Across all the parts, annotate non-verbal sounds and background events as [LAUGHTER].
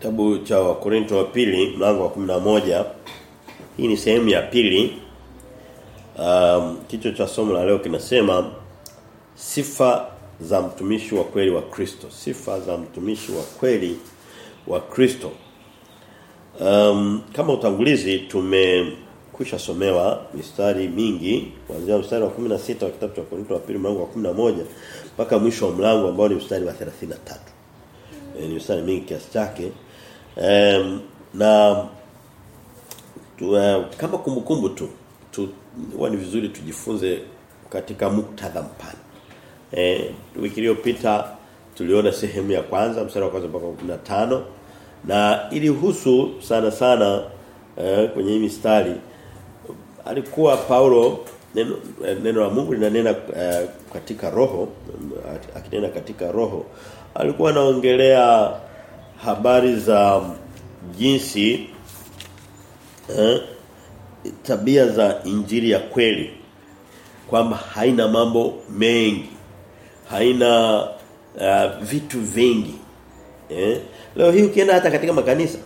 Kitabu cha Wakorinto wa pili mlango wa 11. Hii ni sehemu ya pili. Um, kichwa cha somo la leo kinasema sifa za mtumishi wa kweli wa Kristo. Sifa za mtumishi wa kweli wa Kristo. Um, kama utangulizi tumekwisha somewa mistari mingi kuanzia mstari wa 16 wa kitabu cha Korinto wa pili mlango wa 11 mpaka mwisho wa mlango ambao ni mstari wa 33. E, ni mstari mingi kiasi chake. Um, na tu, uh, kama kumbukumbu tu, tu huwa ni vizuri tujifunze katika muktadha mpana. Eh wiki iliyopita tuliona sehemu ya kwanza mstari wa kwanza mpaka 15 na ilihusu sana sana eh, kwenye hii mistari alikuwa Paulo neno, neno la Mungu linanena eh, katika roho akinena katika roho alikuwa anaongelea habari za jinsi eh, tabia za injili ya kweli kwamba haina mambo mengi haina uh, vitu vingi eh. Leo hii ukienda hata katika makanisa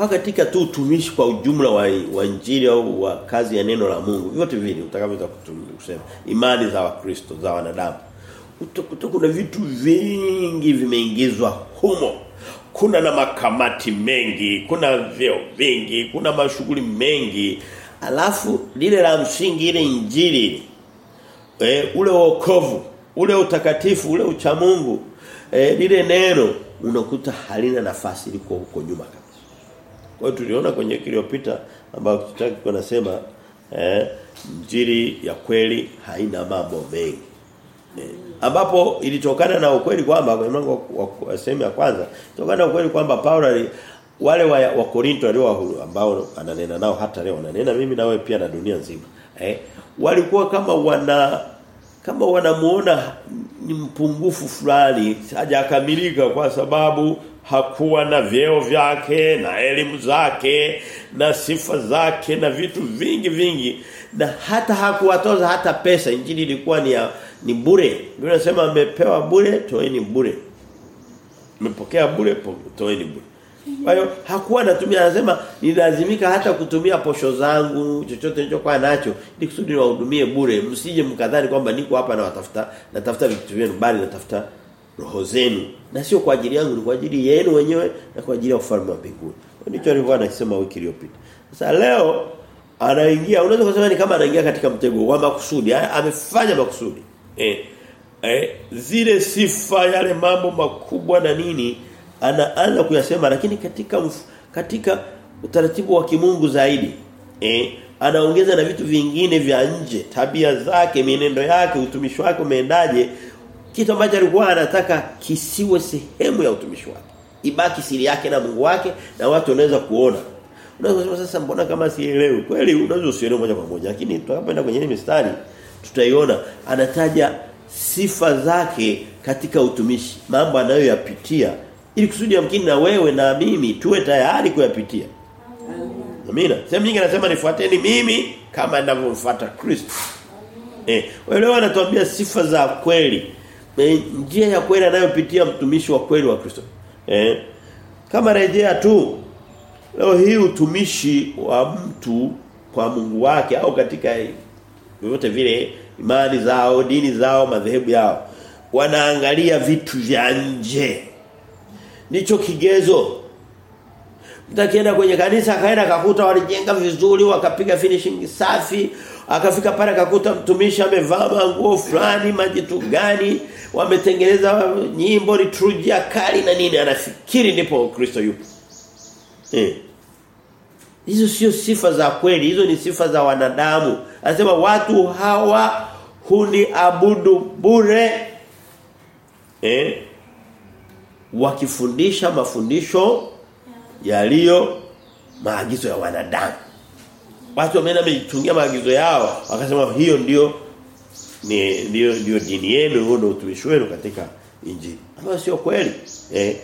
au katika tu utumishi kwa ujumla wa, wa injili au wa kazi ya neno la Mungu vyote vile utakavyoweza kusema imani za wakristo za wanadamu utakuta kuna vitu vingi vimeingizwa humo kuna na makamati mengi kuna vyeo vingi kuna mashughuli mengi. Alafu lile la msingi ile injili e, ule wokovu ule utakatifu ule uchamungu e, lile neno unakuta halina nafasi liko huko nyuma kabisa. Kwa tuliona kwenye kiliopita ambao tutaki kunasema eh injili ya kweli haina mambo mengi. eh, ambapo ilitokana na ukweli kwamba kwa mlango wa sehemu ya kwanza tokana na ukweli kwamba Paulo wale wa, wa Korinto walio ambao ananena nao hata leo ananena mimi na wewe pia na dunia nzima. Eh walikuwa kama wana kama wanamuona ni mpungufu fulani hajakamilika kwa sababu hakuwa na vyeo vyake na elimu zake na sifa zake na vitu vingi vingi na hata hakuwatoza hata pesa. Injili ilikuwa ni ya, ni bure Biblia inasema amepewa bure toeni bure mmepokea bure toeni bure kwa hiyo hakuwa anatumia anasema nilazimika hata kutumia posho zangu chochote nilichokuwa nacho ili kusudi niwahudumie bure msije mkadhani kwamba niko hapa na watafuta natafuta vitu vyenu bali natafuta roho zenu na sio kwa ajili yangu ni kwa ajili yenu wenyewe na kwa ajili ya ufalme wa mbinguni. Ndicho alivyo anasema wiki iliyopita. Sasa leo anaingia unaweza kusema ni kama anaingia katika mtego wa makusudi amefanya makusudi. Eh, eh zile sifa yale mambo makubwa na nini anaanza kuyasema lakini katika katika utaratibu wa kimungu zaidi. Eh anaongeza na vitu vingine vya nje, tabia zake, mienendo yake, utumishi wake umeendaje kitu ambacho alikuwa anataka kisiwe sehemu ya utumishi wake ibaki siri yake na Mungu wake na watu wanaweza kuona unaweza kusema sasa mbona kama sielewi kweli unaweza usielewe moja kwa moja lakini tutakapoenda kwenye mistari tutaiona anataja sifa zake katika utumishi mambo anayoyapitia ili kusudi yamkini na wewe na mimi tuwe tayari kuyapitia Amina. Sehemu mimi anasema nifuateni mimi kama ninavyomfuata Kristo. Eh, wewe anatuambia sifa za kweli e, njia ya kweli anayopitia mtumishi wa kweli wa Kristo. Eh? Kama rejea tu leo hii utumishi wa mtu kwa Mungu wake au katika vyovyote vile imani zao, dini zao, madhehebu yao wanaangalia vitu vya nje. Ndicho kigezo. Mtakienda kwenye kanisa akaenda akakuta walijenga vizuri wakapiga finishing safi akafika pale akakuta mtumishi amevaa nguo fulani majitu gani wametengeneza nyimbo liturujia kali na nini anafikiri ndipo Kristo yupo eh hizo sio sifa za kweli hizo ni sifa za wanadamu anasema watu hawa huniabudu bure. Eh? Wakifundisha mafundisho yaliyo maagizo ya wanadamu. Watu wameenda wamejitungia maagizo yao wakasema hiyo ndio ni ndio ndio dini yenu ndio utumishi wenu katika injili. Ambayo sio kweli eh?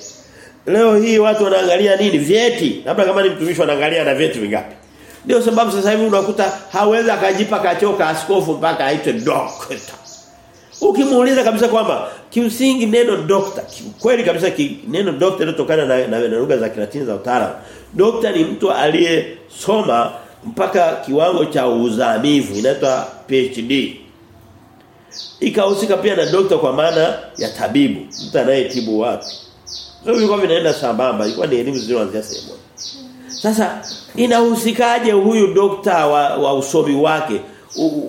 Leo hii watu wanaangalia nini? Vyeti. Labda kama ni mtumishi wanaangalia na vyeti vingapi ndio sababu sasa hivi unakuta hawezi akajipa kachoka askofu mpaka aitwe doctor Ukimuuliza kabisa kwamba kimsingi neno doctor, kweli kabisa ki, neno doctor linatokana na, na, na lugha za Kilatini za utaalamu. Doctor ni mtu aliyesoma mpaka kiwango cha uzamivu inaitwa PhD. Ikahusika pia na doctor kwa maana ya tabibu, mtu anayetibu watu. Sio vilikuwa vinaenda sambamba, ilikuwa ni elimu zilizoanzia sehemu. Sasa inahusikaje huyu dokta wa, wa usomi wake? U,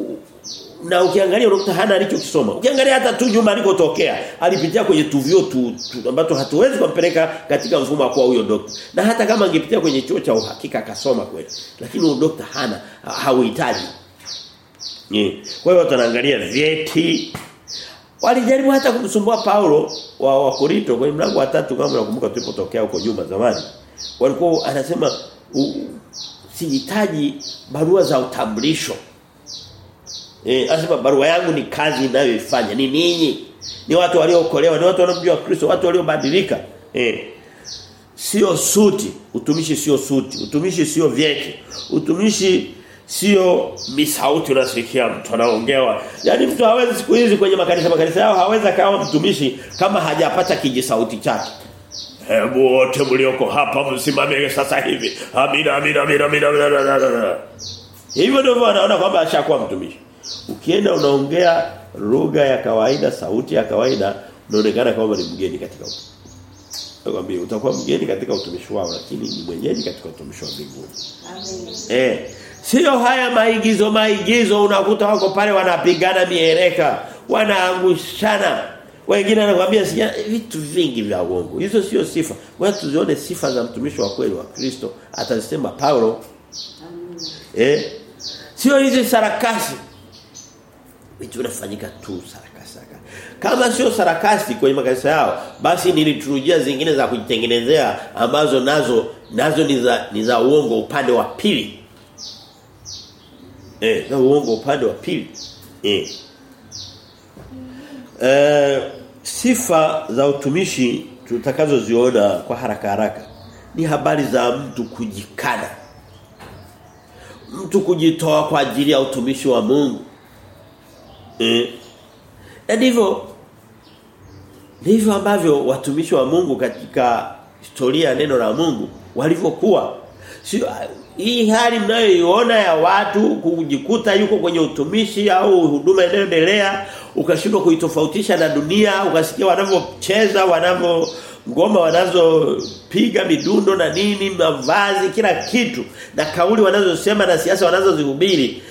na ukiangalia dokta hana alichokisoma. Ukiangalia hata tu nyuma alikotokea, alipitia kwenye tuvio tu, tu ambazo hatuwezi kumpeleka katika mfumo kwa huyo dokta. Na hata kama angepitia kwenye chuo cha uhakika akasoma kweli, lakini huyo dokta hana hauhitaji. Ni. Kwa hiyo tunaangalia vyeti. Walijaribu hata kumsumbua Paulo wa, Wakorinto kwenye mlango wa 3 kama unakumbuka tulipotokea huko nyuma zamani. Walikuwa anasema sihitaji barua za utambulisho. Eh anasema barua yangu ni kazi ninayoifanya. Ni ninyi. Ni watu waliookolewa, ni watu wanaomjua Kristo, watu waliobadilika. Eh sio suti, utumishi sio suti, utumishi sio vyeti. Utumishi sio misauti unasikia mtu anaongewa. yani mtu hawezi siku hizi kwenye makanisa makanisa yao hawezi kawa mtumishi kama hajapata kijisauti chake. Hebu wote mlioko hapa msimame sasa hivi. Amina amina amina amina. amina. Hivyo ndivyo anaona kwamba ashakuwa mtumishi. Ukienda unaongea lugha ya kawaida, sauti ya kawaida, unaonekana kama ni mgeni katika utumishi. Nakwambia utakuwa mgeni katika utumishi wao lakini ni mwenyeji katika utumishi wa mbinguni. Amen. Eh. Sio haya maigizo maigizo unakuta wako pale wanapigana miereka, wanaangushana. Wengine anakuambia sija vitu vingi vya uongo. Hizo sio sifa. Wewe tuzione sifa za mtumishi wa kweli wa Kristo. Atasema Paulo. Eh? Sio hizi sarakasi. Vitu vinafanyika tu sarakasi. Kama sio sarakasi kwenye makanisa yao, basi ni liturujia zingine za kujitengenezea ambazo nazo nazo ni za ni za uongo upande wa pili. Eh, za uongo upande wa pili. Eh. Eh, sifa za utumishi tutakazoziona kwa haraka haraka ni habari za mtu kujikana. Mtu kujitoa kwa ajili ya utumishi wa Mungu. Eh. Na ndivyo ndivyo ambavyo watumishi wa Mungu katika historia neno la Mungu walivyokuwa. Sio hii hali mnayoiona ya watu kujikuta yuko kwenye utumishi au huduma inayoendelea ukashindwa kuitofautisha na dunia ukasikia wanavyocheza wanavyo ngoma wanazopiga midundo na nini mavazi kila kitu na kauli wanazosema na siasa wanazozihubiri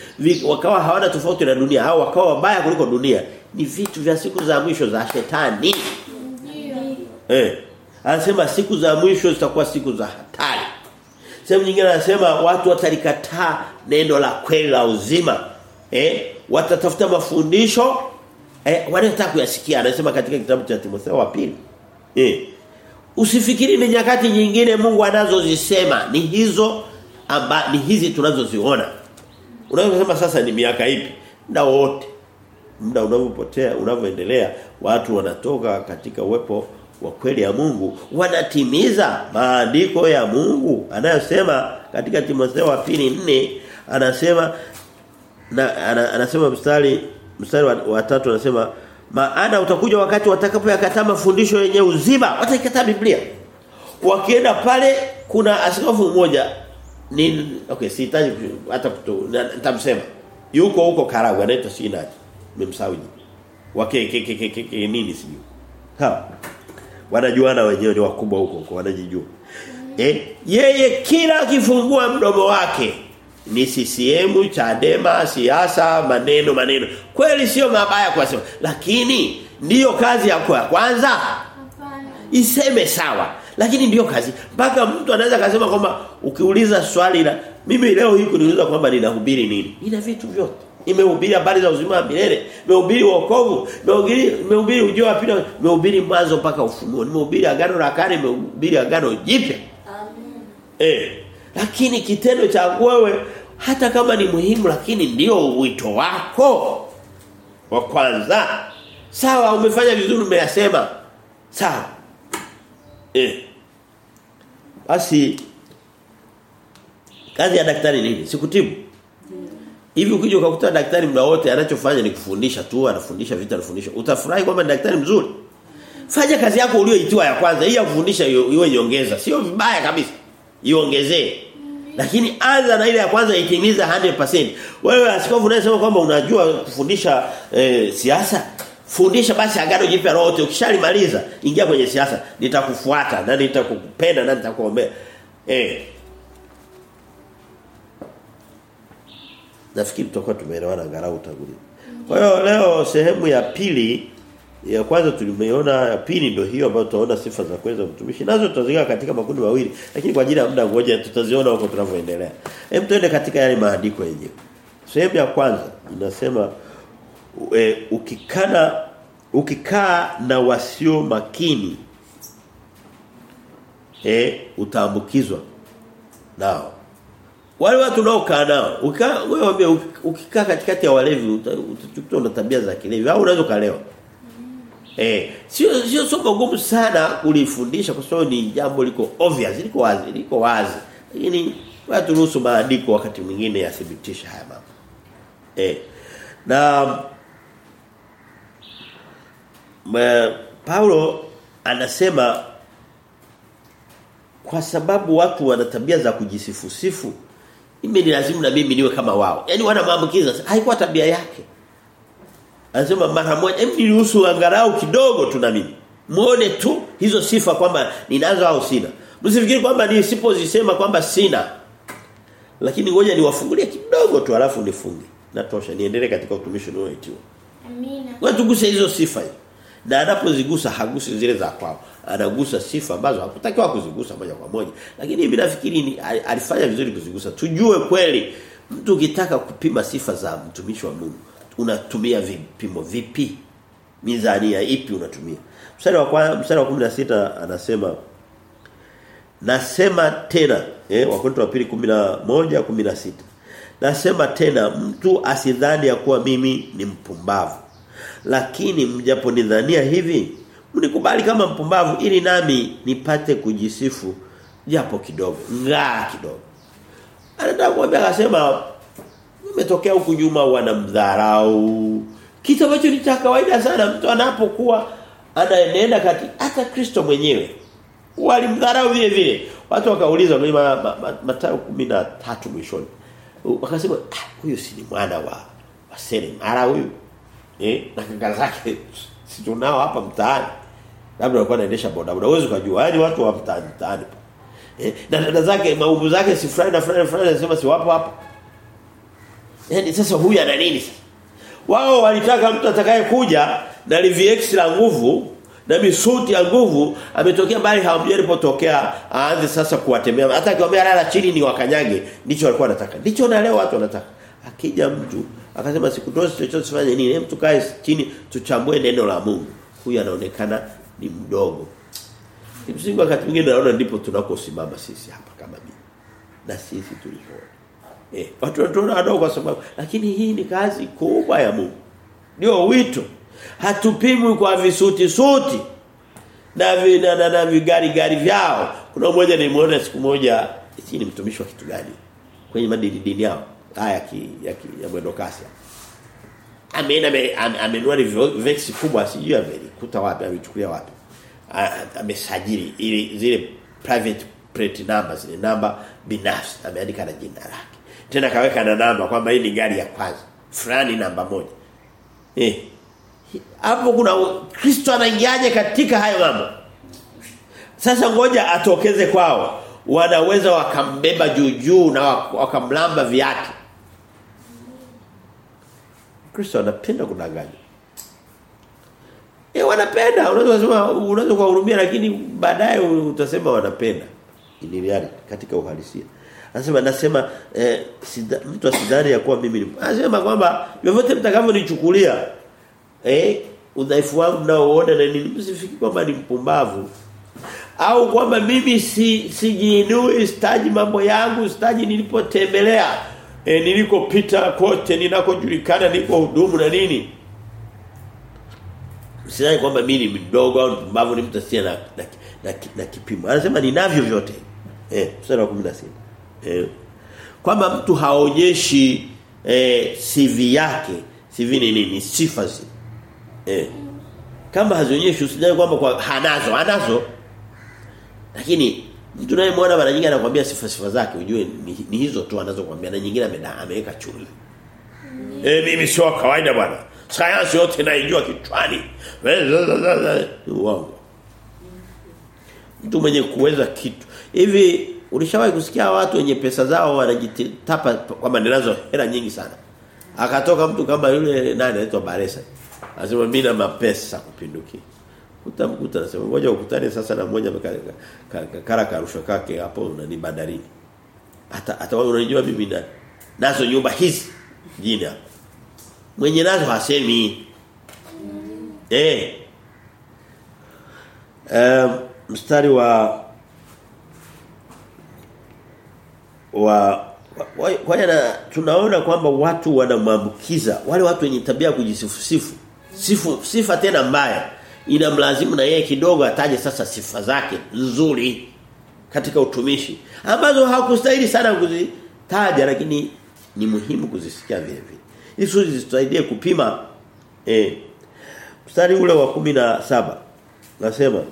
wakawa hawana tofauti na dunia au wakawa wabaya kuliko dunia. Ni vitu vya siku za mwisho za shetani. Eh anasema siku za mwisho zitakuwa siku za hatari Sehemu nyingine anasema watu watalikataa neno la kweli la uzima. Eh? Watatafuta mafundisho eh wanataka kuyasikia. Anasema katika kitabu cha Timotheo wa pili. Eh. Usifikiri ni nyakati nyingine Mungu anazozisema ni hizo amba ni hizi tunazoziona. Unaweza sasa ni miaka ipi? Muda wote. Muda unavyopotea, unavyoendelea, watu wanatoka katika uwepo wa kweli ya Mungu wanatimiza maandiko ya Mungu. Anayosema katika Timotheo wa pili nne anasema na ana, anasema mstari mstari wa, wa tatu anasema maana utakuja wakati watakapoyakataa mafundisho yenye uzima. Wataikataa Biblia. Wakienda pale kuna askofu mmoja. Ni okay sihitaji hata nitamsema. Yuko huko Karagwe anaitwa Sinai nimemsahau wake ke, ke, ke, ke, ke, nini sijui. Sawa wanajuana wenyewe ni wakubwa huko huko wanajijua. Eh yeye kila akifungua mdomo wake ni CCM Chadema siasa maneno maneno. Kweli sio mabaya kwa sema lakini ndiyo kazi yako ya kwanza? Iseme sawa lakini ndiyo kazi. Mpaka mtu anaweza kusema kwamba ukiuliza swali la mimi leo hii kuniuliza kwamba ninahubiri nini? Nina vitu vyote Nimehubiri habari za uzima wa milele, nimehubiri wokovu, nimehubiri nimehubiri ujio wa pili, nimehubiri mwanzo mpaka ufunuo, nimehubiri agano la kale, nimehubiri agano jipya. Amen. Eh, lakini kitendo cha wewe hata kama ni muhimu lakini ndio wito wako wa kwanza. Sawa umefanya vizuri umeyasema. Sawa. Eh. Basi kazi ya daktari nini? Sikutibu. Hivi ukija ukakuta daktari muda wote anachofanya ni kufundisha tu, anafundisha vitu anafundisha. Utafurahi kwamba daktari mzuri. Fanya kazi yako uliyoitiwa ya kwanza. Hii ya kufundisha iwe iongeza. Sio vibaya kabisa. Iongezee. Lakini anza na ile ya kwanza itimiza 100%. Wewe askofu unayesema kwamba unajua kufundisha eh, siasa, fundisha basi agano jipya lote. Ukishalimaliza, ingia kwenye siasa. Nitakufuata na nitakupenda na nitakuombea. Eh. Nafikiri tutakuwa tumeelewana angalau utangulizi. Kwa hiyo leo sehemu ya pili ya kwanza tulimeona ya pili ndio hiyo ambayo tutaona sifa za kuweza mtumishi. Nazo tutazigawa katika makundi mawili lakini kwa ajili ya muda ngoja tutaziona huko tunavyoendelea. Hem tuende katika yale maandiko yenyewe. Sehemu ya kwanza inasema e, ukikana ukikaa na wasio makini eh utaambukizwa nao. Wale watu unaokaa nao, ukikaa wewe ukikaa katikati ya walevi utachukuta na tabia za kilevi au unaweza kalewa. Eh, sio sio somo gumu sana kulifundisha kwa sababu ni jambo liko obvious, liko wazi, liko wazi. Lakini watu ruhusu maandiko wakati mwingine yathibitisha haya mambo. Eh. Na ma, Paulo anasema kwa sababu watu wana tabia za kujisifu-sifu mimi ni lazima na mimi niwe kama wao. Yaani wana maambukiza haikuwa tabia yake. Anasema mara moja hebu niruhusu angalau kidogo tu na mimi. Muone tu hizo sifa kwamba ninazo au sina. Msifikiri kwamba nisipozisema kwamba sina. Lakini ngoja niwafungulie kidogo tu alafu nifunge. Natosha niendelee katika utumishi unaoitiwa. Amina. Wewe tuguse hizo sifa hizo. Na anapozigusa hagusi zile za kwao. Anagusa sifa ambazo hakutakiwa kuzigusa moja kwa moja. Lakini mimi nafikiri ni alifanya vizuri kuzigusa. Tujue kweli mtu ukitaka kupima sifa za mtumishi wa Mungu unatumia vipimo vipi? mizania ipi unatumia? Mstari wa mstari wa 16 anasema Nasema tena eh Wakorintho wa pili 11 16 Nasema tena mtu asidhani ya kuwa mimi ni mpumbavu lakini mjaponidhania hivi mnikubali kama mpumbavu ili nami nipate kujisifu japo kidogo ngaa kidogo. Anataka kuambia akasema umetokea huku nyuma wanamdharau. Kitu ambacho ni cha kawaida sana mtu anapokuwa anaenenda kati hata Kristo mwenyewe walimdharau vile vile. Watu wakauliza kwenye Mathayo 13 mwishoni. Wakasema ah, huyu si ni mwana wa wa Seremara huyu. Eh na kaka zake [LAUGHS] si tunao hapa mtaani labda walikuwa anaendesha boda uwezo kujua yani watu wa mtaani mtaani eh na dada zake maumbu zake si fulani na fulani anasema si wapo hapo yani sasa huyu ana nini sasa? Wao walitaka mtu atakaye kuja na LVX la nguvu na misuti ya nguvu ametokea mbali hawamjui alipotokea aanze sasa kuwatembea. Hata akiwaambia lala chini ni wakanyage ndicho walikuwa wanataka ndicho na leo watu wanataka. Akija mtu akasema sikutosi chochote sifanye nini hem tukae chini tuchambue neno la Mungu. Huyu anaonekana ni mdogo. Kimsingi wakati mwingine naona ndipo tunakosimama sisi hapa kama mimi na sisi tulipo. eh watu wanatuona wadogo kwa sababu lakini hii ni kazi kubwa ya Mungu. Ndio wito. Hatupimwi kwa visuti suti na vina na, na, vigari gari vyao. Kuna mmoja nimeona siku moja hii ni mtumishi wa kitu gani? Kwenye madini dini yao. Haya ki, ya, ki, ya mwendo kasi ameenda amenunua vex kubwa sijui amelikuta wapi amechukulia wapi. Amesajili ili zile private plate numbers zile namba binafsi ameandika na jina lake. Tena kaweka na namba kwamba hii ni gari ya kwanza. Fulani namba moja. Eh. Hapo kuna Kristo anaingiaje katika hayo mambo? Sasa ngoja atokeze kwao. Wanaweza wakambeba juu juu na wakamlamba viatu Kristo anapenda kudanganya. Eh wanapenda. Unaweza kusema unaweza kuwahurumia lakini baadaye utasema wanapenda. Ni reality katika uhalisia. Anasema nasema eh, sida, mtu asidhani ya kuwa mimi anasema kwamba vyovyote mtakavyonichukulia eh udhaifu wangu naoona na nini kwamba ni mpumbavu. Au kwamba mimi si sijiinui staji mambo yangu staji nilipotembelea e, nilikopita kote ninakojulikana niko hudumu na nini Sidhani kwamba mimi ni mdogo au mbavu ni mtu asiye na na, na, na, kipimo. Anasema ninavyo vyote. Eh, mstari wa 16. Eh. Kwamba mtu haonyeshi eh CV yake CV ni nini sifa zi eh kama hazionyeshi usijali kwamba kwa hanazo hanazo lakini mtu naye muona mara nyingi anakuambia sifa sifa zake ujue ni, ni hizo tu anazokuambia na nyingine ameda ameweka chumvi. Eh mimi sio kawaida bwana. Sayansi yote naijua kichwani. Wow. mtu mwenye kuweza kitu. Hivi ulishawahi kusikia watu wenye pesa zao wanajitapa kwamba ninazo hela nyingi sana? Akatoka mtu kama yule nani anaitwa Baresa. Anasema mimi na mapesa kupindukia utamkuta anasema ngoja ukutane sasa na mmoja kara karushwa kake hapo nani bandarini hata hata wewe unajua mimi na nazo nyumba hizi jina. Mwenye nazo hasemi. Eh. Um, mstari wa wa kwa hiyo tunaona kwamba watu wanamwambukiza. Wale watu wenye tabia kujisifu sifu. Sifu sifa tena mbaya inamlazimu na yeye kidogo ataje sasa sifa zake nzuri katika utumishi ambazo hakustahili sana kuzitaja lakini ni muhimu kuzisikia vile vile. Hizo zitusaidie kupima eh mstari ule wa kumi na saba nasema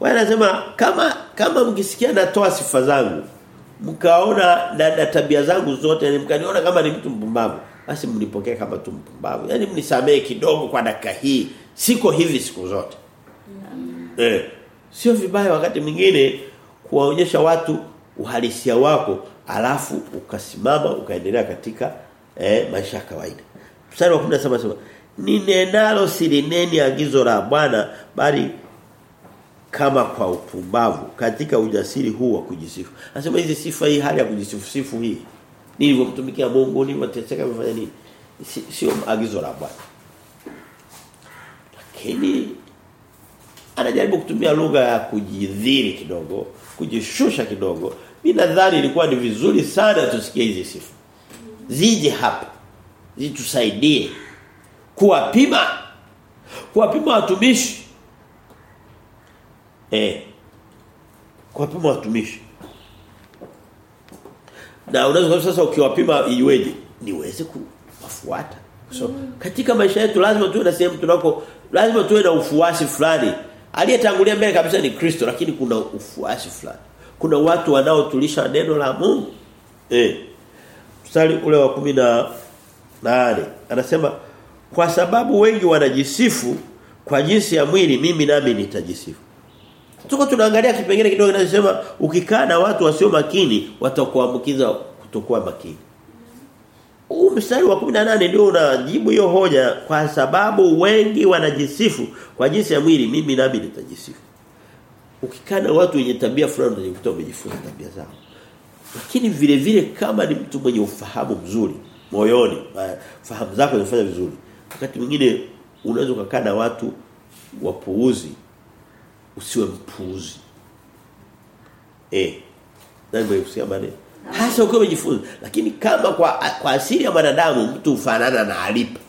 wao nasema kama kama mkisikia natoa sifa zangu mkaona na, na tabia zangu zote mkaniona kama ni mtu mpumbavu basi mnipokee kama mtu mpumbavu. Yani mnisamee kidogo kwa dakika hii siko hivi siku zote eh sio vibaya wakati mwingine kuwaonyesha watu uhalisia wako alafu ukasimama ukaendelea katika eh, maisha ya kawaida mstari wa 17 sema ninenalo silineni agizo la Bwana bali kama kwa upumbavu katika ujasiri huu wa kujisifu. Anasema hizi sifa hii hali ya kujisifu sifu hii. Nilivyomtumikia Mungu nilivyoteseka nimefanya nini? Sio si agizo la Bwana. Lakini anajaribu kutumia lugha ya kujidhiri kidogo, kujishusha kidogo. Mimi nadhani ilikuwa ni vizuri sana tusikie hizi sifa. Zije hapa. Zitusaidie kuwapima kuwapima watumishi Eh. Kuwapima watumishi. Na unaweza sasa ukiwapima iweje? Niweze kuwafuata. So katika maisha yetu lazima tuwe na sehemu tunako lazima tuwe na ufuasi fulani. Aliyetangulia mbele kabisa ni Kristo lakini kuna ufuasi fulani. Kuna watu wanaotulisha neno la Mungu. Eh. Mstari ule wa kumi na nane anasema kwa sababu wengi wanajisifu kwa jinsi ya mwili mimi nami nitajisifu. Tuko tunaangalia kipengele kidogo kinachosema ukikaa na watu wasio makini watakuambukiza kutokuwa makini. Huu mstari wa 18 ndio unajibu hiyo hoja kwa sababu wengi wanajisifu kwa jinsi ya mwili mimi nami nitajisifu. Ukikaa na watu wenye tabia fulani utajikuta umejifunza tabia zao. Lakini vile vile kama ni mtu mwenye ufahamu mzuri moyoni, fahamu zako zinafanya vizuri. Wakati mwingine unaweza kukana na watu wapuuzi usiwe mpuuzi. Eh. Ndio ndio? Hasa ukiwa umejifunza, lakini kama kwa kwa asili ya mwanadamu mtu ufanana na alipo.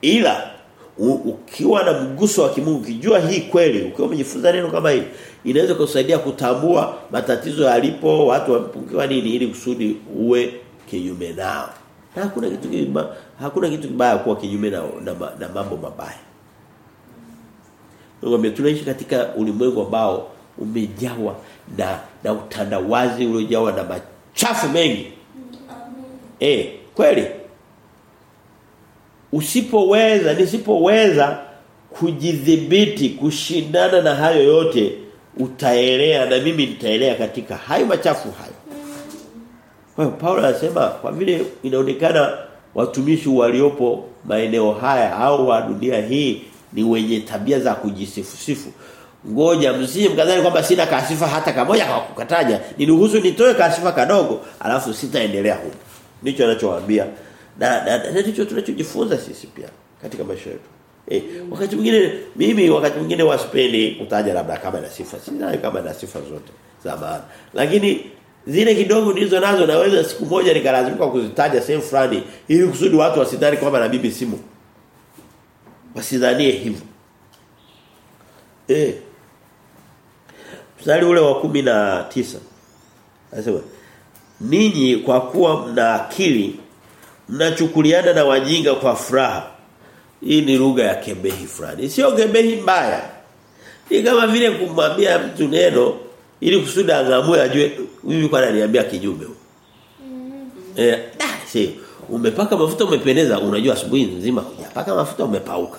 Ila u, ukiwa na mguso wa kimungu ukijua hii kweli, ukiwa umejifunza neno kama hili, inaweza kusaidia kutambua matatizo yalipo, watu wamepungiwa nini ili kusudi uwe kinyume nao. Na hakuna kitu kibaya, hakuna kitu kibaya kuwa kinyume na, na, na mambo mabaya. Ngombe tunaishi katika ulimwengu ambao umejawa na na utandawazi uliojawa na machafu mengi. Eh, kweli. Usipoweza, nisipoweza kujidhibiti, kushindana na hayo yote, utaelea na mimi nitaelea katika hayo machafu hayo. Kwa hiyo Paulo anasema kwa vile inaonekana watumishi waliopo maeneo haya au wa dunia hii ni wenye tabia za kujisifu sifu. Ngoja msije mkadhani kwamba sina kasifa hata kamoja kwa kukataja. Niruhusu nitoe kasifa kadogo alafu sitaendelea huko. Ndicho anachowaambia. Na ndicho tunachojifunza sisi pia katika maisha yetu. Eh, wakati mwingine mimi wakati mwingine wasipendi kutaja labda kama na sifa. Sina kama na sifa zote za maana. Lakini zile kidogo ndizo nazo naweza siku moja nikalazimika kuzitaja sehemu fulani ili kusudi watu wasidhani kwamba na bibi simu wasidhanie hivyo. Eh. Mstari ule wa kumi na tisa Anasema ninyi kwa kuwa mna akili mnachukuliana na wajinga kwa furaha. Hii ni lugha ya kebehi fulani. Sio kebehi mbaya. Ni kama vile kumwambia mtu neno ili kusudi angamue ajue mimi kwa ananiambia kinyume. Eh, da, si umepaka mafuta umependeza, unajua asubuhi nzima hujapaka mafuta umepauka.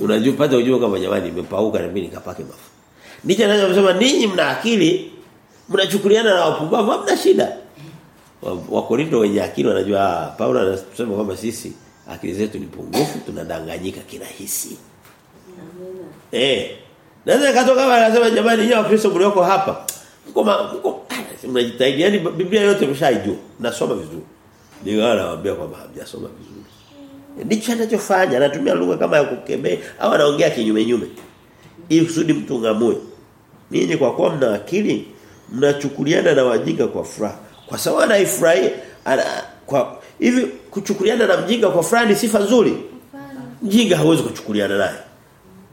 Unajua pata ujue kama jamani nimepauka na mimi nikapake mafuta. Ndicho anachosema ninyi mna akili mnachukuliana na wapumbavu hamna shida. Wakorinto wenye akili wanajua Paulo anasema kwamba sisi akili zetu ni pungufu tunadanganyika kirahisi. Eh. Naweza katoka kama anasema jamani nyinyi wakristo mlioko hapa mko mko mnajitahidi yani Biblia yote mshaijua nasoma vizuri. Ndio anawaambia kwamba hamjasoma vizuri. Ndicho anachofanya anatumia lugha kama ya kukemea au anaongea kinyume nyume. Ili kusudi mtu ngamue. Ninyi kwa kuwa mna akili mnachukuliana na wajinga kwa furaha. Kwa sababu anaifurahia kwa hivi kuchukuliana na mjinga kwa furaha ni sifa nzuri. Mjinga hawezi kuchukuliana naye.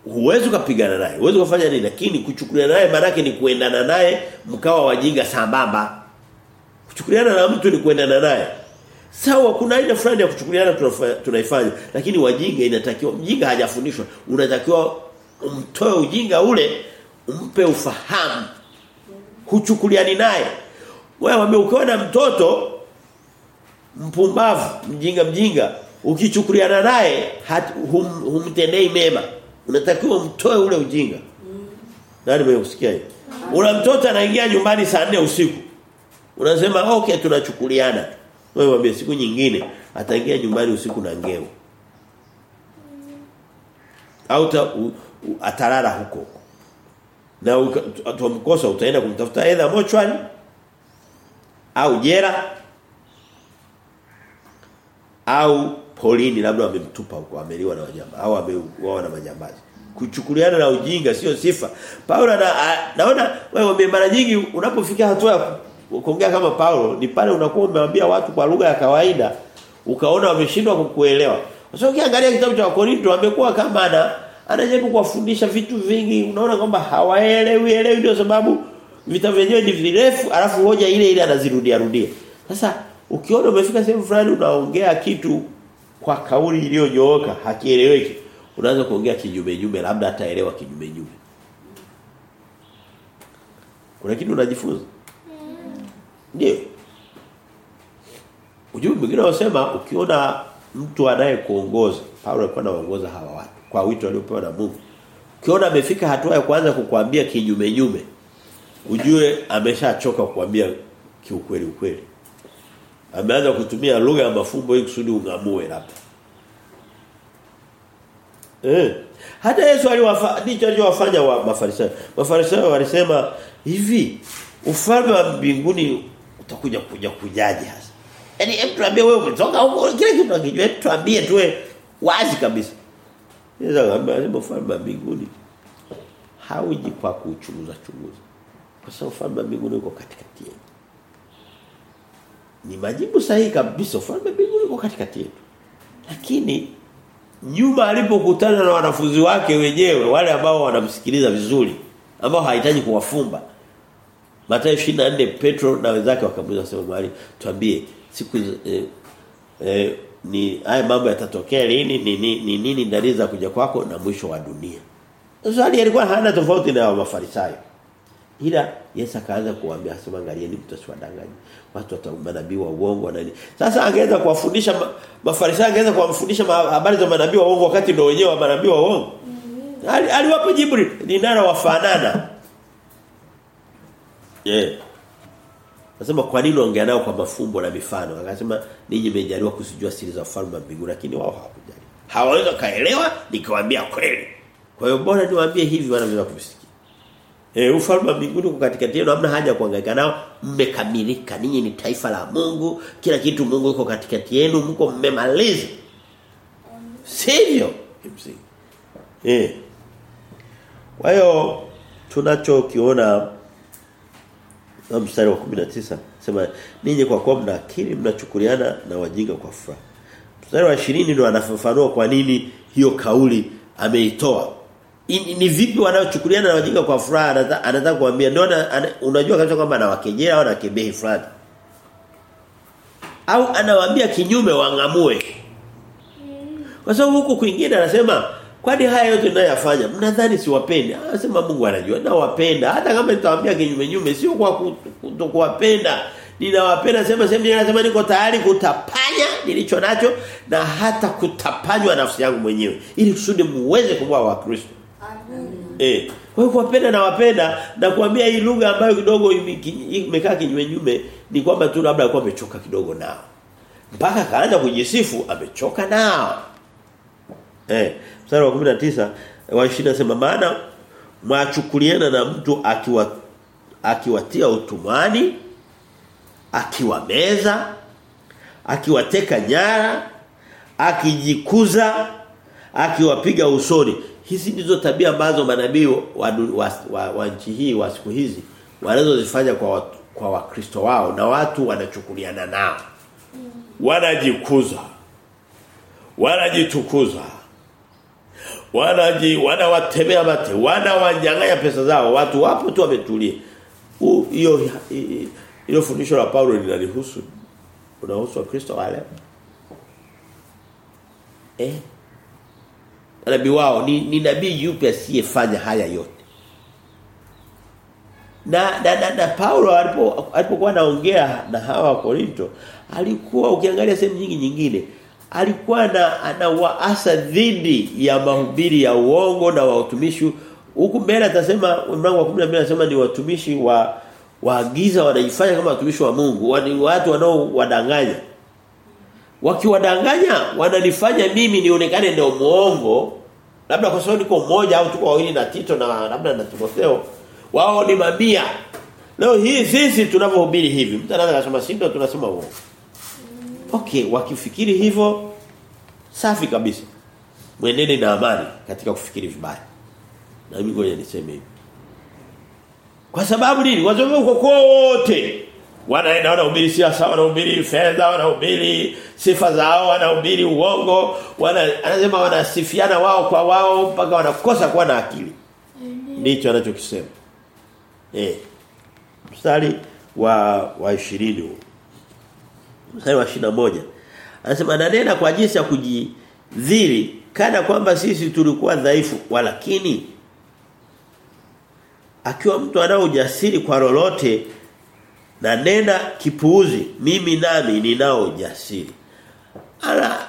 Huwezi kupigana naye. Huwezi kufanya nini lakini kuchukuliana naye maana ni kuendana naye mkawa wajinga sambamba. Kuchukuliana na mtu ni kuendana naye. Sawa kuna aina fulani ya kuchukuliana tunaifanya lakini wajinga inatakiwa mjinga hajafundishwa unatakiwa umtoe ujinga ule umpe ufahamu. Huchukuliani naye. Wewe na mtoto mpumbavu mjinga mjinga ukichukuliana naye hum, humtendei mema. Unatakiwa mtoe ule ujinga. Nani mmeusikia hiyo? Una mtoto anaingia nyumbani saa nne usiku. Unasema okay tunachukuliana. Wewe mwambie siku nyingine ataingia nyumbani usiku na ngeo. Au atalala huko na utamkosa utaenda kumtafuta aidha mochwani au jera au polini labda wamemtupa huko ameliwa na wajamba au ameuawa na majambazi. Kuchukuliana na ujinga sio sifa. Paulo na, naona wewe mara nyingi unapofikia hatua ya kuongea kama Paulo ni pale unakuwa umewaambia watu kwa lugha ya kawaida ukaona wameshindwa kukuelewa. Sasa ukiangalia kitabu cha Wakorinto amekuwa kama ana anajaribu kuwafundisha vitu vingi unaona kwamba hawaelewi elewi ndio sababu vita vyenyewe ni virefu alafu hoja ile ile anazirudia rudia. Sasa ukiona umefika sehemu fulani unaongea kitu kwa kauli iliyonyooka hakieleweki unaanza kuongea kinyume nyume labda ataelewa kinyume nyume. Kuna kitu unajifunza? Ndio. Ujumbe mwingine unasema ukiona mtu anayekuongoza Paulo alikuwa anaongoza hawa watu kwa wito aliopewa na Mungu. Ukiona amefika hatua ya kuanza kukuambia kinyume nyume ujue ameshachoka kukuambia kiukweli ukweli. Ameanza kutumia lugha ya mafumbo ili kusudi ungamue labda. Eh hata Yesu aliwafanya ndicho wa mafarisayo. Mafarisayo walisema hivi ufalme wa mbinguni utakuja kuja kujaje hasa? Yaani hebu tuambie wewe umetoka huko kile kitu akijua hebu tuambie tuwe wazi kabisa Yesu akamwambia falme mbinguni. Hauji kwa kuchunguza chunguza. Kwa sababu falme mbinguni uko katikati yetu. Ni majibu sahihi kabisa ufalme mbinguni uko katikati yetu. Lakini nyuma alipokutana na wanafunzi wake wenyewe wale ambao wanamsikiliza vizuri ambao hahitaji kuwafumba Mathayo 24 Petro na wenzake wakamuuliza sema mwalimu tuambie siku eh, eh, ni haya mambo yatatokea lini ni nini ni, ni, ni, dalili za kuja kwako na mwisho wa dunia. Swali alikuwa hana tofauti na mafarisayo. Ila Yesu akaanza kuambia asema angalieni mtasiwadanganya watu watamanabii wa uongo na nini. Sasa angeweza kuwafundisha ma, mafarisayo angeweza kuwafundisha habari za manabii wa uongo wakati ndio wenyewe wa manabii wa uongo? Ali, aliwapa jibu linalo wafanana eh Nasema kwa nini ongea nao kwa mafumbo na mifano? Akasema ninyi mmejaliwa kusijua siri za ufalme wa mbinguni lakini wao hawakujali. Hawaweza kaelewa nikiwaambia kweli. Kwa hiyo bora niwaambie hivi wanaweza kusikia. Eh ufalme wa mbinguni uko katikati yenu hamna haja kuhangaika nao mmekamilika. Ninyi ni taifa la Mungu, kila kitu Mungu yuko katikati yenu, mko mmemaliza. Sivyo? Eh. Kwa hiyo tunachokiona na mstari wa 19 sema ninyi kwa kuwa mna akili mnachukuliana na wajinga kwa furaha. Mstari wa 20 ndio anafafanua kwa nini hiyo kauli ameitoa. Ni vipi wanaochukuliana na wajinga kwa furaha anataka kuambia ndio unajua kabisa kwamba anawakejea au anakebehi fulani. au anawaambia kinyume wangamue. Kwa sababu huku kwingine anasema kwani haya yote ninayoyafanya mnadhani siwapendi? Anasema Mungu anajua nawapenda. Hata kama nitawaambia kinyume nyume sio kwa kutokuwapenda. Ninawapenda sema sema anasema niko tayari kutapanya nilicho nacho na hata kutapanywa nafsi yangu mwenyewe ili kusudi muweze kuwa wa Kristo. Eh. Kwa hiyo kuwapenda na wapenda na kuambia hii lugha ambayo kidogo imekaa kinyume nyume ni kwamba tu labda alikuwa amechoka kidogo nao. Mpaka kaanza kujisifu amechoka nao. Eh, mstari wa 19 wa 20 nasema maana mwachukuliana na mtu akiwa akiwatia utumwani akiwameza akiwateka nyara akijikuza akiwapiga usoni. Hizi ndizo tabia ambazo manabii wa, wa, wa, wa nchi hii wa siku hizi wanazozifanya kwa watu, kwa wakristo wao na watu wanachukuliana nao. Wanajikuza. Wanajitukuza wanaji wanawatemea mate wanawanyang'anya pesa zao watu wapo tu wametulia. Hiyo hilo fundisho la Paulo linalihusu. Unahusu wakristo wale? Eh? Nabii wao ni, ni nabii yupi asiyefanya haya yote? Na na, na, na Paulo alipo alipokuwa anaongea na hawa wa Korinto alikuwa ukiangalia sehemu nyingi nyingine alikuwa na anawaasa dhidi ya mahubiri ya uongo na watumishi huku mbele atasema mlango wa 12 anasema ni watumishi wa waagiza wanaifanya kama watumishi wa Mungu. Ni watu wanaowadanganya wakiwadanganya wananifanya mimi nionekane ndio muongo labda kwa sababu niko mmoja au tuko wawili na Tito na labda na Timotheo. Wao ni mamia. Leo hii sisi tunavyohubiri hivi mtu anaweza kusema si ndio tunasema uongo okay wakifikiri hivyo safi kabisa. Mwenende na amani katika kufikiri vibaya. Na mimi ngoja niseme hivi. Kwa sababu nini? Wazungu wako uko kote wanaenda wanahubiri siasa wanahubiri fedha wanahubiri sifa zao wanahubiri uongo wana anasema wanasifiana wao kwa wao mpaka wanakosa kuwa na akili. Ndicho anachokisema. Eh. Mstari wa wa 20 mstari wa 21 anasema nanena kwa jinsi ya kujidhili kana kwamba sisi tulikuwa dhaifu walakini akiwa mtu anao ujasiri kwa lolote na nena kipuuzi mimi nami ninao ujasiri. Ala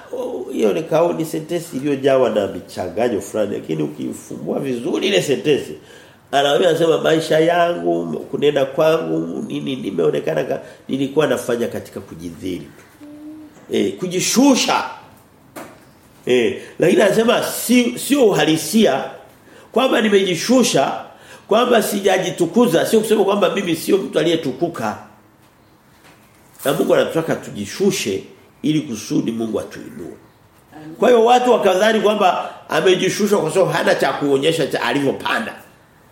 hiyo ni kauli sentensi iliyojawa na michanganyo fulani lakini ukifumbua vizuri ile sentensi anawaambia anasema maisha yangu kunenda kwangu nini nimeonekana nilikuwa nafanya katika kujidhiri. Eh kujishusha. Eh lakini anasema si sio uhalisia kwamba nimejishusha kwamba sijajitukuza sio kusema kwamba mimi sio mtu aliyetukuka. Na Mungu anataka tujishushe ili kusudi Mungu atuinue. Kwa hiyo watu wakadhani kwamba amejishusha kwa sababu hana cha kuonyesha cha alivyopanda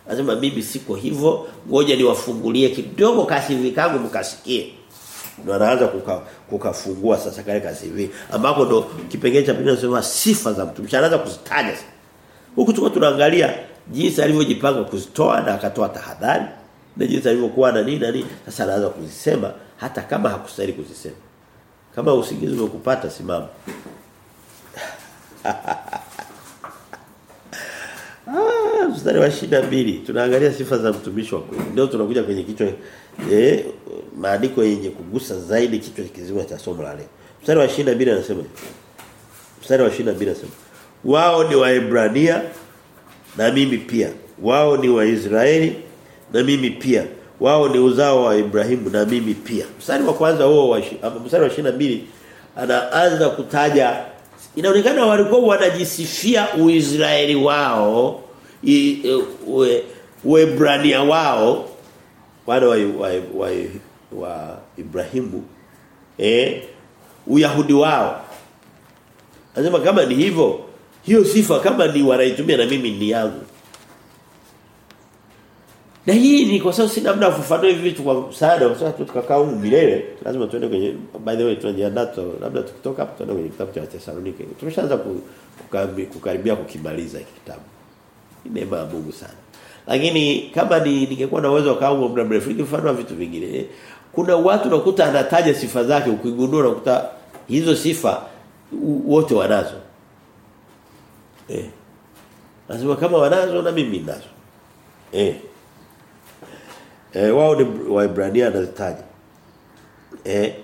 Anasema mimi siko hivyo, ngoja niwafungulie kidogo kasi kangu mkasikie. Ndio anaanza kuka, kukafungua sasa kale kasivi ambako ndo kipengele cha pili nasema sifa za mtu. Anaanza kuzitaja sasa. Huku tuko tunaangalia jinsi alivyojipanga kuzitoa na akatoa tahadhari na jinsi alivyokuwa na nini na nini. Sasa anaanza kuzisema hata kama hakustahili kuzisema. Kama usingizi umekupata simama. [LAUGHS] Mstari wa shida mbili tunaangalia sifa za mtumishi wa kweli. ndio tunakuja kwenye kichwa eh maandiko yenye kugusa zaidi kichwa kizima cha somo la leo. Mstari wa shida mbili anasema Mstari wa shida mbili anasema wao ni Waebrania na mimi pia. Wao ni Waisraeli na mimi pia. Wao ni uzao wa Ibrahimu na mimi pia. Mstari wa kwanza huo wa mstari wa 22 anaanza kutaja inaonekana walikuwa wanajisifia Uisraeli wao Uebrania wao wana wa, wa, wa, wa Ibrahimu eh Uyahudi wao. Anasema kama ni hivyo hiyo sifa kama ni wanaitumia na mimi ni yangu. Na hii ni kwa sababu sina muda kufafanua hivi vitu kwa msaada kwa sababu tutakaa huko milele. Lazima tuende kwenye by the way tunajiandaa labda tukitoka hapo tuende kwenye kitabu cha Thessalonike tumeshaanza kukaribia kukimaliza kitabu neema ya Mungu sana Lakini kama ni ningekuwa na uwezo kama muda mrefu ningefanua vitu vingine. Kuna watu nakuta anataja sifa zake ukigundua nakuta hizo sifa wote wanazo. Eh. Lazima kama wanazo na mimi nazo. Eh. Eh wao ni Waibrania anazitaja. Eh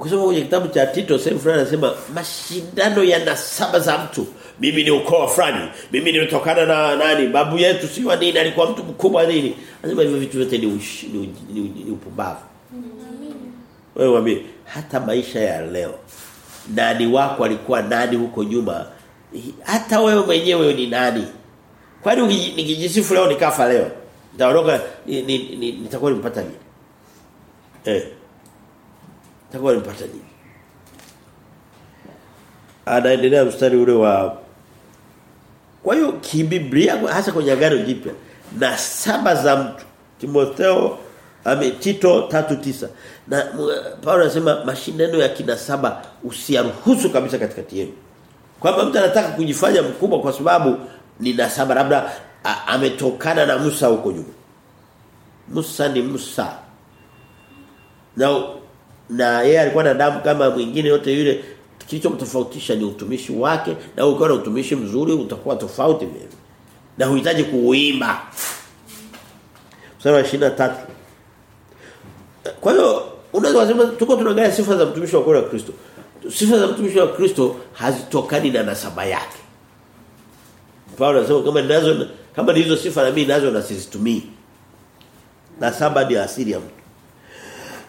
Ukisoma kwenye kitabu cha Tito sehemu fulani anasema mashindano yana saba za mtu. Mimi ni ukoo fulani. Mimi nimetokana na nani? Babu yetu si wa nini alikuwa mtu mkubwa nini? Anasema hivyo vitu vyote ni, ush, ni, ni, ni, ni upumbavu. Wewe mwambie hata maisha ya leo nani wako alikuwa nani huko nyuma hata wewe mwenyewe ni nani? Kwani nikijisifu leo nikafa leo? Nitaondoka nitakuwa nimepata nini? Eh nitakuwa nimpata nini? Anaendelea mstari ule wa Kwa hiyo kibiblia hasa kwenye agano jipya na saba za mtu Timotheo ame Tito 3:9 na Paulo anasema mashindano ya kina saba usiyaruhusu kabisa katikati yenu. Kwamba mtu anataka kujifanya mkubwa kwa sababu ni saba labda ametokana na Musa huko nyuma. Musa ni Musa. Na na yeye alikuwa na damu kama mwingine yote yule kilichomtofautisha ni utumishi wake na ukiwa na utumishi mzuri utakuwa tofauti vile. Na huhitaji kuuimba. Mstari wa 23 kwa hiyo unaweza kusema tuko tunaangalia sifa za mtumishi wa kweli Kristo. Sifa za mtumishi wa Kristo hazitokani na nasaba yake. Paulo anasema kama ninazo kama hizo sifa na mimi nazo na sizitumii. Nasaba ni asili ya mtu.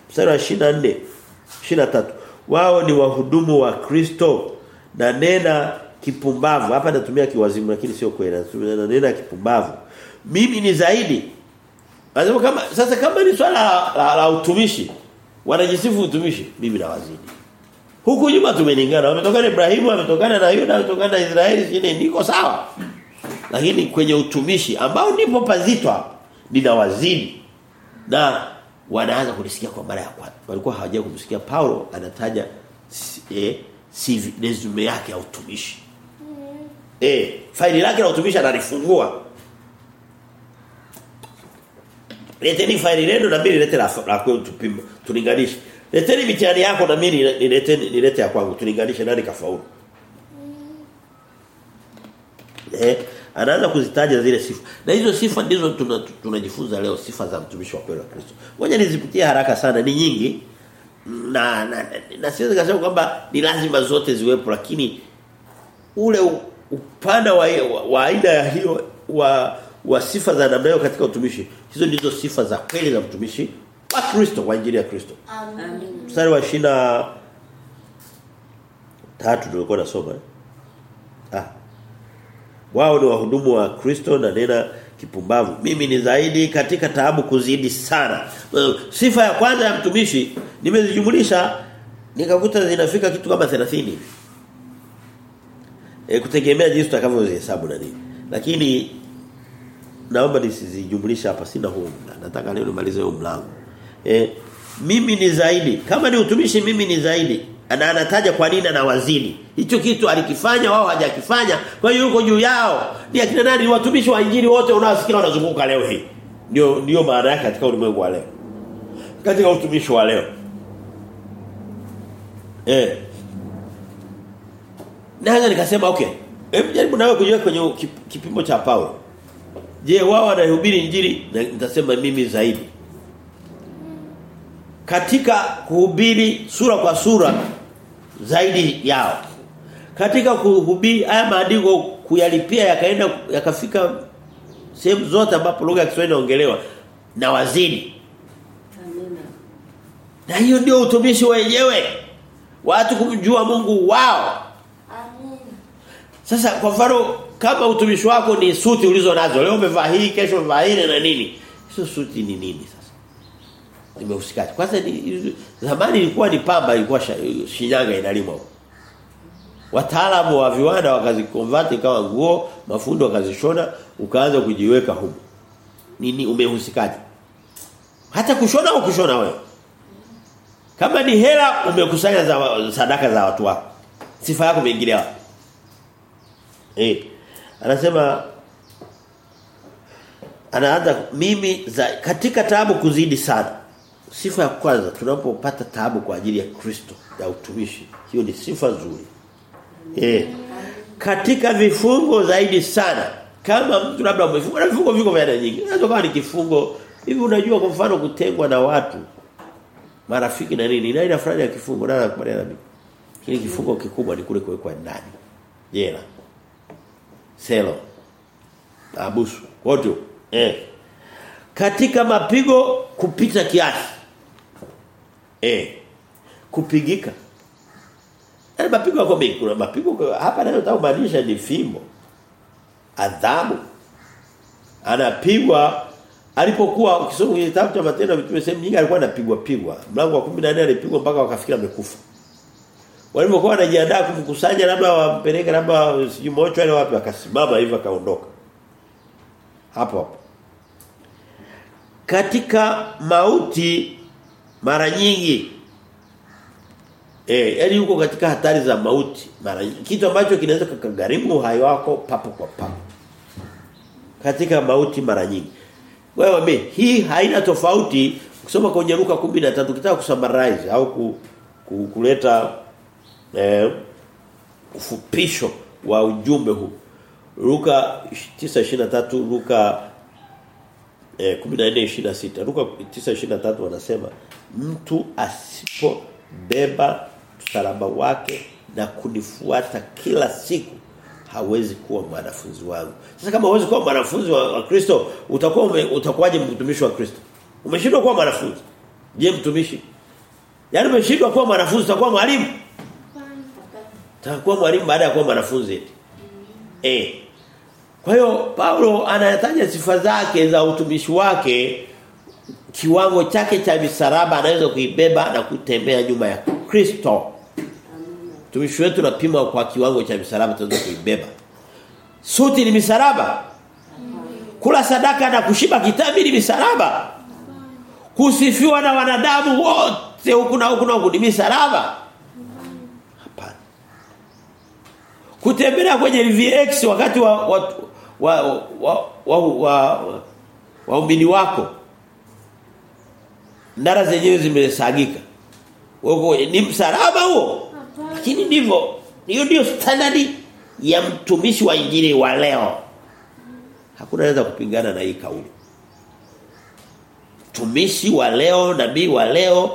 Mstari wa 24 23 wao ni wahudumu wa Kristo. Na nena kipumbavu. Hapa natumia kiwazimu lakini sio kweli. Natumia nena kipumbavu. Mimi ni zaidi. Lazima kama sasa kama ni swala la, la, la utumishi wanajisifu utumishi mimi na wazidi huku nyuma tumelingana. Wametokana Ibrahimu wametokana na Yuda wametokana na Israeli sije niko sawa. Lakini kwenye utumishi ambao ndipo pazito hapa ninawazidi. Na wanaanza kulisikia kwa mara ya kwanza. Walikuwa hawajawahi kumsikia Paulo anataja eh CV resume yake ya utumishi. Mm. Eh, faili lake la utumishi analifungua. Leteni faili lenu na mimi nilete la, la kwetu tupima, tulinganishe. Leteni mitihani yako na mimi nilete nilete ya kwangu, tulinganishe nani kafaulu. Mm. Eh, anaanza kuzitaja zile sifa. Na hizo sifa ndizo tunajifunza tuna leo sifa za mtumishi wa kweli wa Kristo. Ngoja nizipitie haraka sana ni nyingi. Na na, na na siwezi kusema kwamba ni lazima zote ziwepo lakini ule upana wa wa aina ya hiyo wa wa sifa za namna hiyo katika utumishi. Hizo ndizo sifa za kweli za mtumishi wa Kristo wa injili ya Kristo. Amen. Mstari wa shina tatu tulikuwa nasoma. Ah, wao ni wahudumu wa Kristo na nena kipumbavu. Mimi ni zaidi katika taabu kuzidi sana. Sifa ya kwanza ya mtumishi nimezijumulisha nikakuta zinafika kitu kama 30. E, kutegemea jinsi utakavyozihesabu na nini. Lakini naomba nisizijumlisha hapa sina huo Nataka leo nimalize huo mlango. E, mimi ni zaidi. Kama ni utumishi mimi ni zaidi. Na anataja kwa nini na wazini. Hicho kitu alikifanya wao hajakifanya. Kwa hiyo yuko juu yao. Ni akina nani watumishi wa injili wote unaosikia wanazunguka leo hii. Ndio ndio maana yake katika ulimwengu wa leo. Katika utumishi wa leo. Eh. Naweza nikasema okay. Hebu jaribu nawe kujua kwenye kipimo cha Paulo. Je, wao wanahubiri injili na nitasema mimi zaidi. Katika kuhubiri sura kwa sura zaidi yao. Katika kuhubiri haya maandiko kuyalipia yakaenda yakafika sehemu zote ambapo lugha ya Kiswahili inaongelewa na wazidi. Amina. Na hiyo ndio utumishi wenyewe. Watu kumjua Mungu wao. Sasa kwa mfano kama utumishi wako ni suti ulizo nazo, leo umevaa hii, kesho umevaa ile na nini? Hizo suti ni nini sasa? Nimehusikaje? Kwanza ni zamani ilikuwa ni pamba ilikuwa Shinyanga inalimwa. Wataalamu wa viwanda wakazikonvert kama nguo, mafundo wakazishona, ukaanza kujiweka huko. Nini umehusikaje? Hata kushona au kushona wewe? Kama ni hela umekusanya za sadaka za watu wako. Sifa yako imeingilia wapi? Eh. Anasema anaanza mimi za, katika taabu kuzidi sana. Sifa ya kwanza tunapopata taabu kwa ajili ya Kristo ya utumishi. Hiyo ni sifa nzuri. Eh. Katika vifungo zaidi sana. Kama mtu labda umefunga na vifungo viko vya nyingi. Unaweza kama ni kifungo hivi unajua kwa mfano kutengwa na watu marafiki na nini. Ina fulani ya kifungo na mimi. Kile kifungo kikubwa ni kule kuwekwa ndani. Jela. Selo. Abusu. Wote. Eh. Katika mapigo kupita kiasi. Eh. Kupigika. Yale mapigo yako mengi. Kuna mapigo hapa nayo taumaanisha ni fimbo. Adhabu. Anapigwa alipokuwa ukisoma kwenye kitabu cha Matendo mitume sehemu nyingi alikuwa anapigwa pigwa. Mlango wa 14 alipigwa mpaka wakafikiri amekufa. Walipokuwa wanajiandaa kumkusanya labda wampeleke labda sijui mocho ile wapi akasimama hivyo akaondoka. Hapo hapo. Katika mauti mara nyingi eh yani yuko katika hatari za mauti mara kitu ambacho kinaweza kukagharimu uhai wako papo kwa papo. Katika mauti mara nyingi. Wewe mimi hii haina tofauti kusoma kwenye Luka 13 ukitaka kusummarize au ku, ku, kuleta eh, ufupisho wa ujumbe huu. Luka 9:23 Luka eh 14:26 Luka 9:23 wanasema mtu asipobeba msalaba wake na kunifuata kila siku hawezi kuwa mwanafunzi wangu. Sasa kama huwezi kuwa mwanafunzi wa, Kristo, utakuwa utakuwaje mtumishi wa Kristo? Umeshindwa kuwa mwanafunzi. Je, mtumishi? Yaani umeshindwa kuwa mwanafunzi, utakuwa mwalimu? Utakuwa mwalimu baada ya kuwa mwanafunzi eti. Eh. Kwa hiyo Paulo anayataja sifa zake za utumishi wake kiwango chake cha misaraba anaweza kuibeba na kutembea nyuma ya Kristo. Tumishi wetu napima kwa kiwango cha misaraba tunaweza kuibeba. Suti ni misaraba. Kula sadaka na kushiba kitambi ni misaraba. Kusifiwa na wanadamu wote huku na huku na huku ni misaraba. Hapana. Kutembea kwenye VX wakati wa wa wa wa wa, wa, wa wa, wa wako ndara zenyewe zimesagika. Wewe ni msalaba huo? Lakini ndivyo hiyo ndio standard ya mtumishi wa injili wa leo. Hakuna anaweza kupingana na hii kauli. Mtumishi wa leo, nabii wa leo,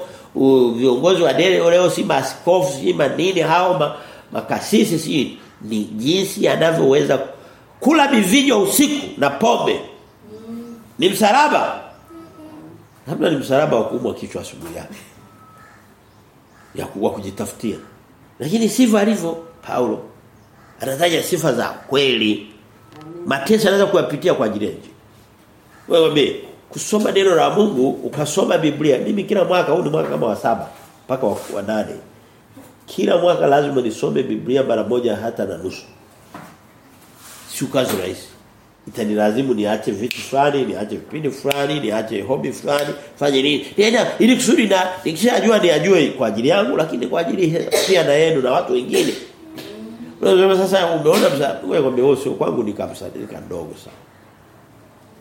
viongozi wa dini leo si maaskofu, si manini hao ma, makasisi si ni jinsi anavyoweza kula mivinyo usiku na pombe. Ni msalaba. Labda ni msalaba mkubwa kichwa asubuhi yake. Ya kuwa kujitafutia. Lakini sifa alivyo Paulo. Anataja sifa za kweli. Mateso anaweza kuyapitia kwa ajili yake. Wewe mbe kusoma neno la Mungu ukasoma Biblia. Mimi kila mwaka huu ni mwaka kama wa saba mpaka wa, nane. Kila mwaka lazima nisome Biblia mara moja hata na nusu. si kazi rahisi. Itanilazimu niache vitu fulani, niache vipindi fulani, niache hobi fulani, fanye nini? Tena ili kusudi na nikishajua niajue kwa ajili yangu lakini kwa ajili pia na yenu na watu wengine. Unasema sasa umeona msalaba wewe kwambia wewe sio kwangu ni kamsalaba kadogo sana.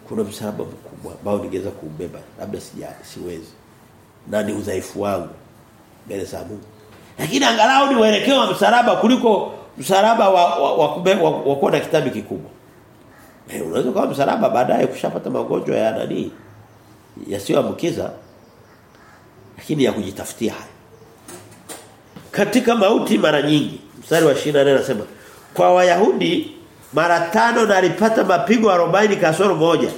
Kuna msalaba mkubwa ambao ningeweza kuubeba labda sija siwezi. Na ni udhaifu wangu mbele za Mungu. Lakini angalau ni uelekeo wa msalaba kuliko msalaba wa wa, wa, wa, wa, wa kuwa na kitabu kikubwa. Eh unaweza kuwa msalaba baadaye kushapata magonjwa ya nani yasiyoambukiza lakini ya kujitafutia haya. Katika mauti mara nyingi mstari wa 24 anasema kwa Wayahudi mara tano na alipata mapigo 40 kasoro moja.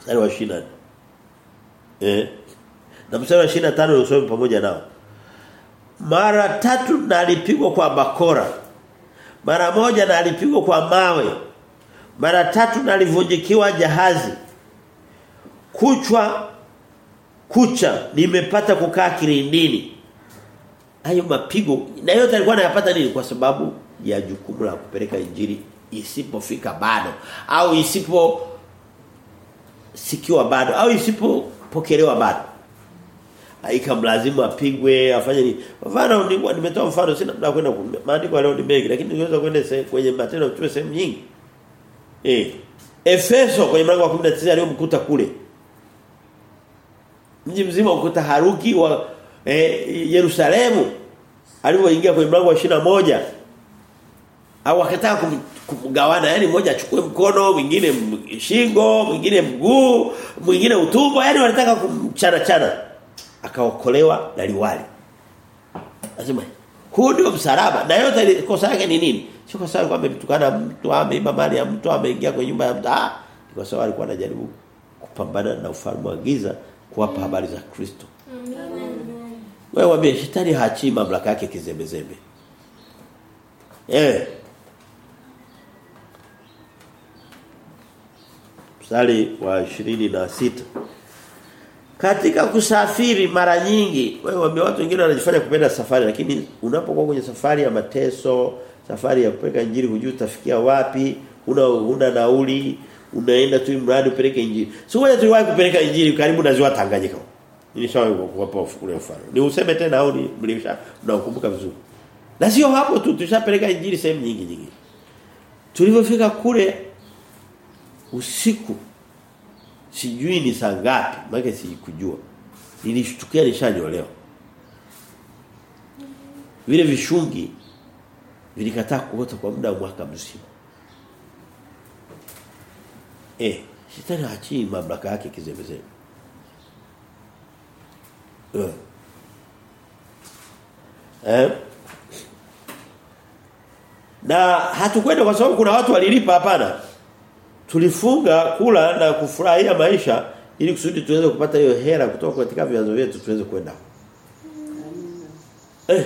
Mstari wa 24. Eh. Na mstari wa 25 usome pamoja nao. Mara tatu na alipigwa kwa bakora. Mara moja na alipigwa kwa mawe. Mara tatu nalivunjikiwa jahazi. Kuchwa kucha nimepata kukaa kilindini. Hayo mapigo na yote alikuwa anayapata nini kwa sababu ya jukumu la kupeleka injili isipofika bado au isipo sikiwa bado au isipopokelewa bado. Haikamlazimu apigwe afanye ni Mfano nimetoa mfano sina muda kwenda maandiko leo ni mengi lakini niweza kwenda kwenye matendo tuwe sehemu nyingi. Eh. Efeso kwenye mlango wa 19 aliyomkuta kule. Mji mzima ukuta haruki wa eh, Yerusalemu alipoingia kwenye mlango wa moja au akataka kumgawana yani mmoja achukue mkono mwingine shingo mwingine mguu mwingine utumbo yani wanataka kumchana chana akaokolewa na liwali Anasema huu ndio msalaba. Na yote kosa yake ni nini? Sio kosa kwamba mtukana mtu ameiba mali ya mtu ameingia kwenye nyumba ya mtu. Ah ni kwa sababu alikuwa anajaribu kupambana na ufalme wa giza kuwapa habari za Kristo. Wewe waambie shetani haachii mamlaka yake kizembezembe. Eh. Mstari wa ishirini na sita katika kusafiri mara nyingi wewe watu wengine wanajifanya kupenda safari lakini unapokuwa kwenye safari ya mateso safari ya kupeleka injili hujui utafikia wapi una una nauli unaenda tu mradi upeleke injili. Sio wewe tuliwahi kupeleka injili karibu na ziwa Tanganyika. Nilishawahi kuwapa ule mfano. Ni useme tena au ni mlisha mnakumbuka vizuri. Na sio hapo tu tushapeleka injili sehemu nyingi nyingi. Tulipofika kule usiku sijui ni saa ngapi maana sikujua. Nilishtukia nishanyolewa. Vile vishungi vilikataa kuota kwa muda wa mwaka mzima. Eh shetani haachii mamlaka yake kizembezembe eh. Eh. Na hatukwenda kwa sababu kuna watu walilipa hapana tulifunga kula na kufurahia maisha ili kusudi tuweze kupata hiyo hela kutoka katika vyanzo vyetu tuweze kwenda. Eh,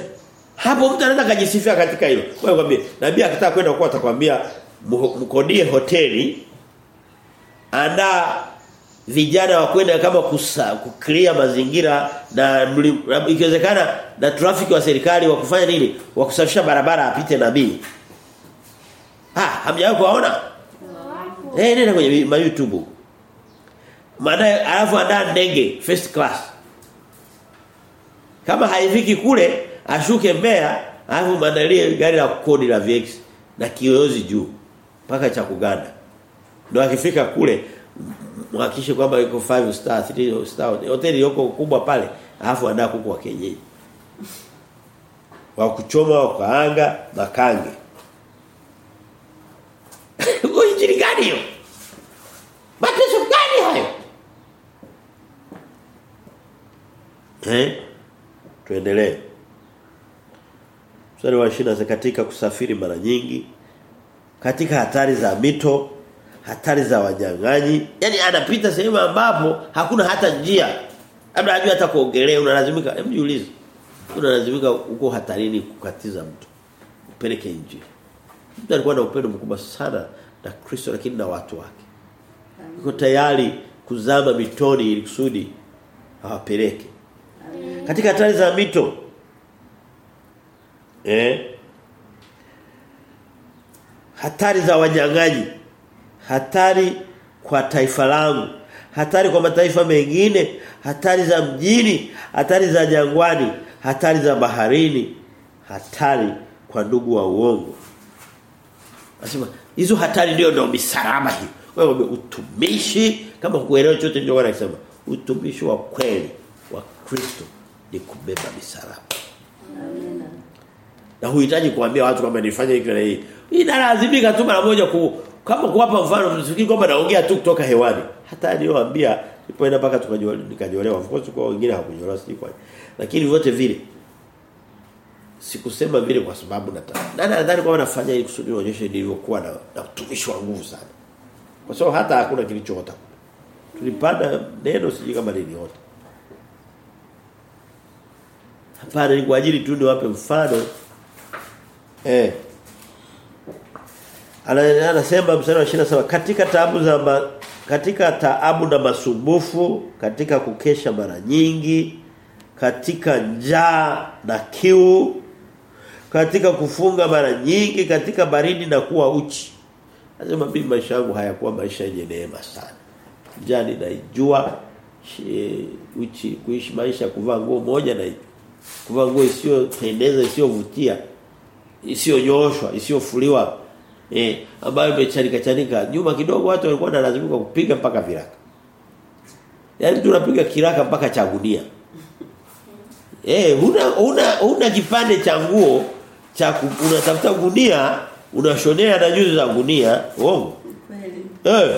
hapo mtu anaweza kujisifia katika hilo. Wewe kwambie, nabii akitaka kwenda kwa atakwambia mkodie hoteli andaa vijana wa kwenda kama kusa, mazingira na ikiwezekana na trafiki wa serikali wa kufanya nini? Wa kusafisha barabara apite nabii. Ah, hamjawahi? Eh nenda kwenye ma YouTube. Maana alafu andaa ndege first class. Kama haifiki kule ashuke Mbeya alafu mandalie gari la kodi la VX na kiyoyozi juu mpaka cha kuganda. Ndio akifika kule mhakikishe kwamba yuko 5 star 3 star hoteli yoko kubwa pale alafu andaa kuku wa kienyeji. Wa kuchoma wa kaanga na kange. [COUGHS] Hiyo? Mateso gani hayo? Eh? Tuendelee. Mstari wa 20 katika kusafiri mara nyingi katika hatari za mito, hatari za wanyang'anyi. yani anapita sehemu ambapo hakuna hata njia. Labda hajui hata kuogelea unalazimika, hebu jiulize. Unalazimika uko hatarini kukatiza mtu. Upeleke njia. Mtu alikuwa na upendo mkubwa sana na Kristo lakini na watu wake. Yuko tayari kuzama mitoni ili kusudi awapeleke. Katika hatari za mito eh hatari za wanyang'anyi hatari kwa taifa langu hatari kwa mataifa mengine hatari za mjini hatari za jangwani hatari za baharini hatari kwa ndugu wa uongo Nasema hizo hatari ndio ndio misalaba hiyo. Wewe utumishi kama kuelewa chote ndio wanasema utumishi wa kweli wa Kristo ni kubeba misalaba. Amen. Na huhitaji kuambia watu kwamba nifanye hiki na hiki. Inalazimika tu mara moja ku kama kuwapa mfano msikii kwamba naongea tu kutoka hewani. Hata aliyoambia ina mpaka tukajolewa. Of course kwa wengine hakujolewa sijui kwa. Lakini vyote vile sikusema vile kwa sababu nataka. Na nadhani kwamba nafanya ili kusudi nionyeshe nilivyokuwa na, na utumishi wa nguvu sana. Kwa sababu hata hakuna kilichoota. Tulipanda neno sijui kama liliota. Hapana ni kwa ajili tu niwape mfano. Eh. Ana anasema mstari wa 27 katika taabu za ma, katika taabu na masumbufu, katika kukesha mara nyingi, katika njaa na kiu, katika kufunga mara nyingi, katika baridi na kuwa uchi. Anasema mimi maisha yangu hayakuwa maisha yenye neema sana. jani naijua uchi kuishi maisha kuvaa nguo moja na kuvaa nguo isiyopendeza isiyovutia isiyonyooshwa isiyofuliwa eh ambayo imechanika chanika nyuma kidogo watu walikuwa wanalazimika kupiga mpaka viraka Yaani tunapiga kiraka mpaka chagunia. Eh, una una una kipande cha nguo cha unatafuta gunia, unashonea na juzi za gunia, uongo. Kweli. Eh.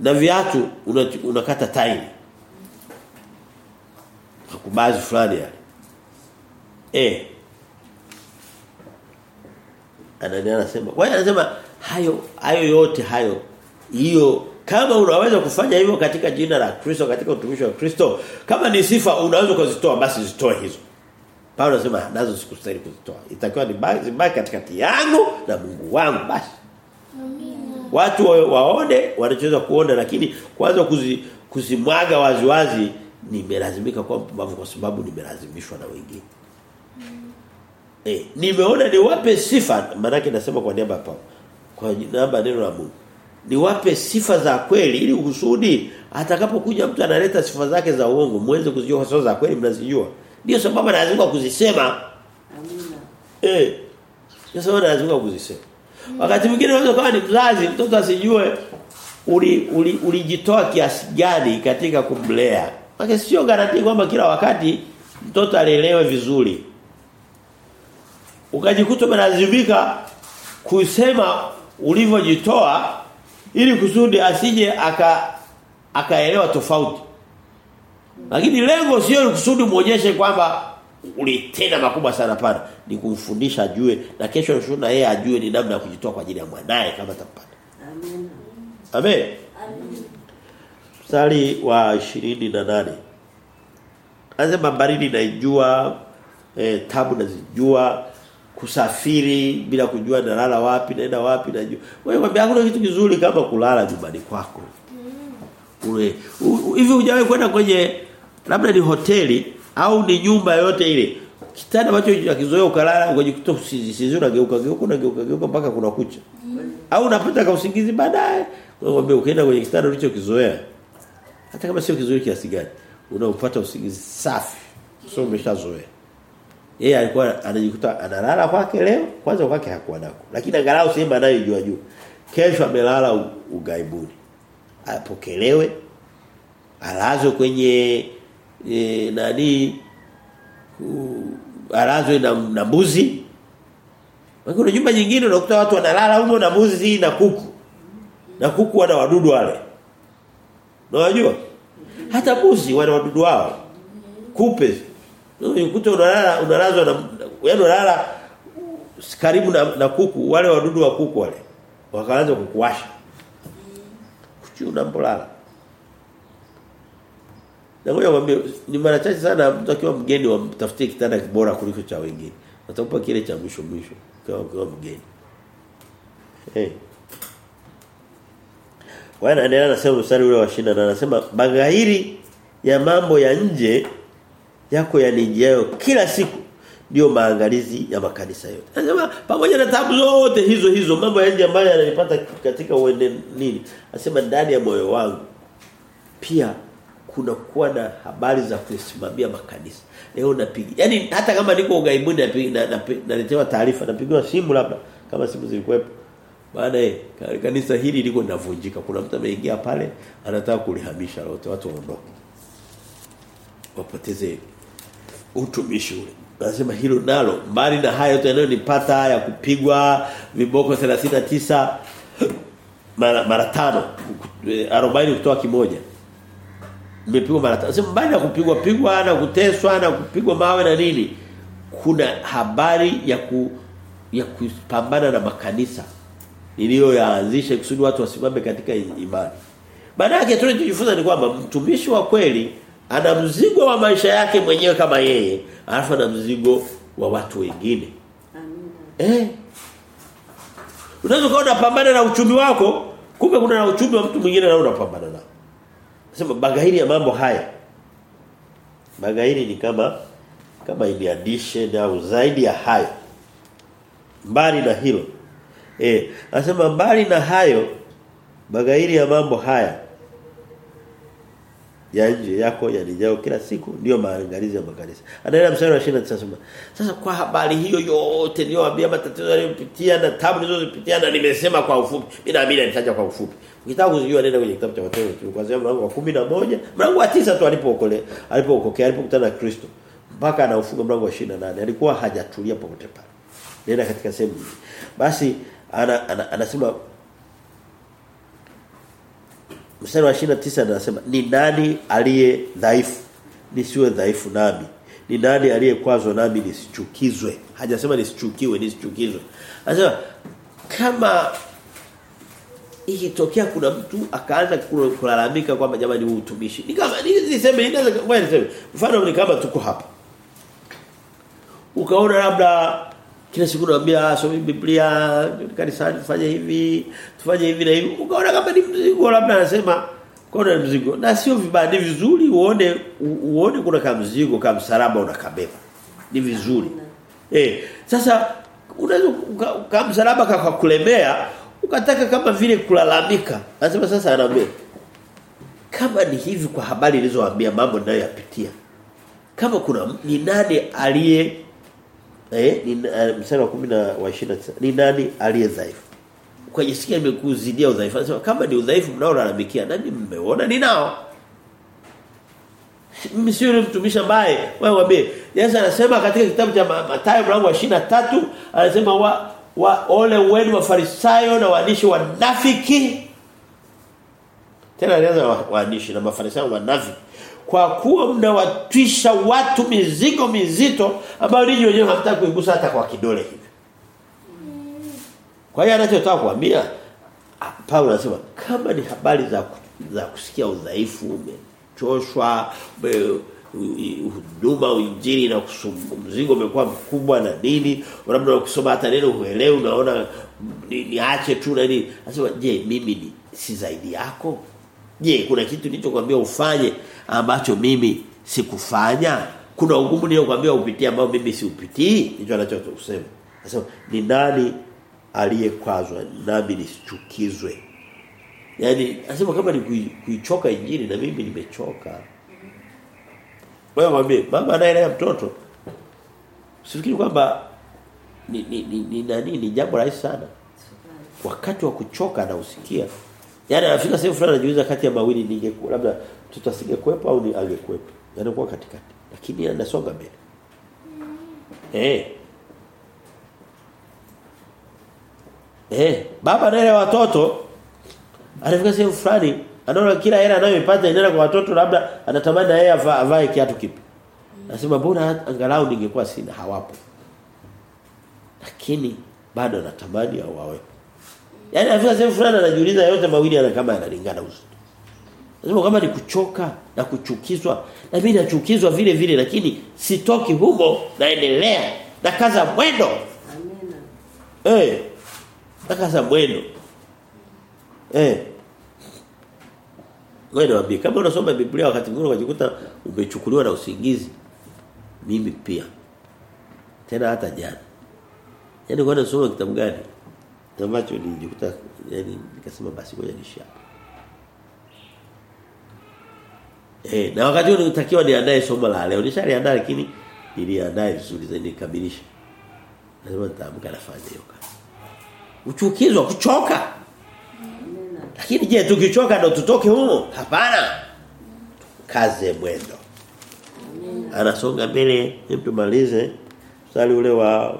Na viatu una- unakata tairi. Kubazi fulani ya Eh. Anania anasema, kwa hiyo anasema hayo hayo yote hayo hiyo kama unaweza kufanya hivyo katika jina la Kristo katika utumishi wa Kristo kama ni sifa unaweza kuzitoa basi zitoe hizo Paulo anasema nazo sikustahili kuzitoa itakiwa zibaki katikati yangu na Mungu wangu basi Amina. watu wa- waone wanachoweza kuona lakini kwanza kuzi, kuzimwaga waziwazi nimelazimika kwa mpumbavu kwa sababu nimelazimishwa na wengine Mm. Eh, nimeona niwape sifa maana nasema kwa niaba ya Paulo. Kwa niaba neno la Mungu. Niwape sifa za kweli ili ukusudi atakapokuja mtu analeta sifa zake za uongo muweze kuzijua sifa za kweli mnazijua. Ndio sababu lazima kuzisema. Amina. Eh. Ndio sababu lazima kuzisema. Wakati mwingine unaweza kama ni mzazi mtoto asijue uli uli ulijitoa kiasi gani katika kumlea. Maana sio garanti kwamba kila wakati mtoto alelewe vizuri ukajikuta umelazimika kusema ulivyojitoa ili kusudi asije aka akaelewa tofauti. Lakini lengo sio kusudi muonyeshe kwamba ulitenda makubwa sana pana, ni kumfundisha ajue na kesho shuhuda yeye ajue ni namna ya kujitoa kwa ajili ya mwanae kama atapata. Amen. Amen. Mstari wa 28. Anasema baridi naijua, eh, tabu nazijua, kusafiri bila kujua nalala wapi, naenda wapi najua. Wewe mwambie hakuna kitu kizuri kama kulala nyumbani kwako. Ule u- u- hivi hujawahi kwenda kwenye labda ni hoteli au ni nyumba yote ile. Kitanda ambacho akizoea ukalala ukajikuta usizi unageuka geuka unageuka geuka mpaka kuna kucha. Au unapata ka usingizi baadaye. Wewe ukienda kwenye kitanda ulichokizoea. Hata kama sio kizuri kiasi gani, unaopata usingizi safi. Sio umeshazoea. Yeye alikuwa anajikuta analala kwake leo, kwanza kwake hakuwa nako. Lakini angalau sema anayojua juu. Kesho amelala ugaibuni. Apokelewe. Alazwe kwenye e, nani alazwe na, na mbuzi. Kuna nyumba nyingine unakuta watu wanalala humo na mbuzi na kuku. Na kuku wana wadudu wale. Unajua? Hata mbuzi wana wadudu wao. Kupe. Unakuta unalala unalazwa na yaani unalala karibu na, na kuku wale wadudu wa kuku wale. Wakaanza kukuwasha. Kuchi unapolala. Na ngoja mwambie ni mara chache sana mtu akiwa mgeni wamtafutie kitanda bora kuliko cha wengine. Atakupa kile cha mwisho mwisho kama kwa mgeni. Eh. Hey. Wana anaendelea anasema mstari ule wa 28 anasema bagairi ya mambo ya nje yako yanijayo kila siku ndio maangalizi ya makanisa yote. Anasema pamoja na tabu zote hizo hizo mambo ya nje ambayo yananipata katika uende nini? Anasema ndani ya moyo wangu pia kuna kuwa na habari za kusimamia makanisa. Leo napiga. Yaani hata kama niko ugaibuni napiga na, naletewa taarifa napigiwa simu labda kama simu zilikuwepo. Baada kanisa hili liko linavunjika. Kuna mtu ameingia pale anataka kulihamisha lote watu waondoke. Wapoteze utumishi ule. Nasema hilo nalo mbali na hayo yote yanayonipata ya kupigwa viboko 39 mara mara tano 40 kutoa kimoja. Nimepigwa mara tatu. Sema mbali na kupigwa pigwa na kuteswa na kupigwa mawe na nini kuna habari ya ku ya kupambana na makanisa niliyoyaanzisha kusudi watu wasimame katika imani. Baada yake tunachojifunza ni kwamba mtumishi wa kweli ana mzigo wa maisha yake mwenyewe kama yeye, alafu ana mzigo wa watu wengine. Amina. Eh. Unaweza kuona pambana na uchumi wako, kumbe kuna na uchumi wa mtu mwingine na unapambana nao. Sema bagairi ya mambo haya. Bagairi ni kama kama in addition au zaidi ya hayo. Mbali na hilo. Eh, anasema mbali na hayo bagairi ya mambo haya ya nje yako yalijao kila siku ndio maangalizi ya makanisa. Anaenda mstari wa 29 sema. Sasa kwa habari hiyo yote niliyowaambia matatizo yaliyopitia na tabu nilizozipitia na nimesema kwa ufupi. Mimi naamini nitaja kwa ufupi. Ukitaka kujua nenda kwenye kitabu cha Mathayo kuanzia mlango wa 11, mlango wa 9 tu alipookolea, alipookokea, alipokutana na Kristo. Mpaka anaufunga mlango wa 28. Alikuwa hajatulia popote pale. Nenda katika sehemu hii. Basi ana, ana, anasema mstari wa 29 anasema ni nani aliye dhaifu nisiwe dhaifu nami ni nani aliyekwazwa nami nisichukizwe hajasema nisichukiwe nisichukizwe anasema kama ikitokea kuna mtu akaanza kulalamika kwamba jamani huu utumishi. Ni kama niseme inaweza kwa niseme. Mfano ni kama tuko hapa. Ukaona labda kila siku naambia soma Biblia kanisani tufanye hivi tufanye hivi na hivi. Ukaona kama ni mzigo labda anasema kuna mzigo. Na sio vibaya ni vizuri uone uone kuna kama mzigo kama msalaba unakabeba. Ni vizuri. Eh sasa unaweza kama msalaba kakulemea ukataka kama vile kulalamika anasema sasa anaambia kama ni hivi kwa habari nilizowaambia mambo ninayoyapitia kama kuna ni nani aliye eh ni msana mstari wa 10 wa 29 ni nani aliye dhaifu? Ukajisikia nimekuzidia udhaifu anasema kama ni udhaifu mnaolalamikia nani mmeona ninao. Mimi sio ni mtumishi ambaye wewe mwambie Yesu anasema katika kitabu cha Mathayo mlango wa 23 anasema wa, wa ole wenu wafarisayo na waandishi wanafiki tena alianza waandishi na mafarisayo wanafiki kwa kuwa mnawatwisha watu mizigo mizito ambayo ninyi wenyewe hamtaki kuigusa hata kwa kidole hivi. Kwa hiyo anachotaka kuambia Paulo anasema kama ni habari za za kusikia udhaifu umechoshwa huduma uinjili na mzigo umekuwa mkubwa na nini labda ukisoma hata neno huelewi unaona niache ni tu na nini anasema je mimi ni si zaidi yako Je, kuna kitu nilichokuambia ufanye ambacho mimi sikufanya? Kuna ugumu niliokuambia upitie ambao mimi siupitii? Hicho anachosema. anasema ni nani aliyekwazwa nami nisichukizwe? Yaani anasema kama ni kuichoka injili na mimi nimechoka. Wewe mwambie mama anaelea mtoto. Usifikiri kwamba ni ni, ni, ni nani ni jambo rahisi sana. Wakati wa kuchoka na usikia Yaani anafika sehemu fulani anajiuliza kati ya mawili ningekuwa labda tutasingekuepo au ni angekuepo. kwa katikati. Lakini anasonga mbele. Eh. Eh, baba naye watoto anafika sehemu fulani anaona kila hela anayoipata inaenda kwa watoto labda anatamani na yeye avae kiatu kipi. Anasema mbona angalau ningekuwa sina hawapo. Lakini bado anatamani au wawe. Yaani afika sehemu fulani anajiuliza yote mawili ana kama yanalingana uzito. Lazima kama ni kuchoka na kuchukizwa na mimi nachukizwa vile vile lakini sitoki humo naendelea na kaza mwendo. Amina. Eh. Na kaza mwendo. Eh. Wewe niwaambie kama unasoma Biblia wakati mwingine unajikuta umechukuliwa na usingizi. Mimi pia. Tena hata jana. Yaani kwa nasoma kitabu gani? ambacho nilijikuta yani nikasema basi ngoja nisha. Eh, na wakati huo nilitakiwa niandae somo la leo. Nishaliandaa lakini niliandae vizuri zaidi nikamilisha. Lazima nitaamka nafanya hiyo kazi. Uchukizwa kuchoka. Lakini je, tukichoka ndo tutoke humo? Hapana. Kaze mwendo. Anasonga mbele, hebu tumalize mstari ule wa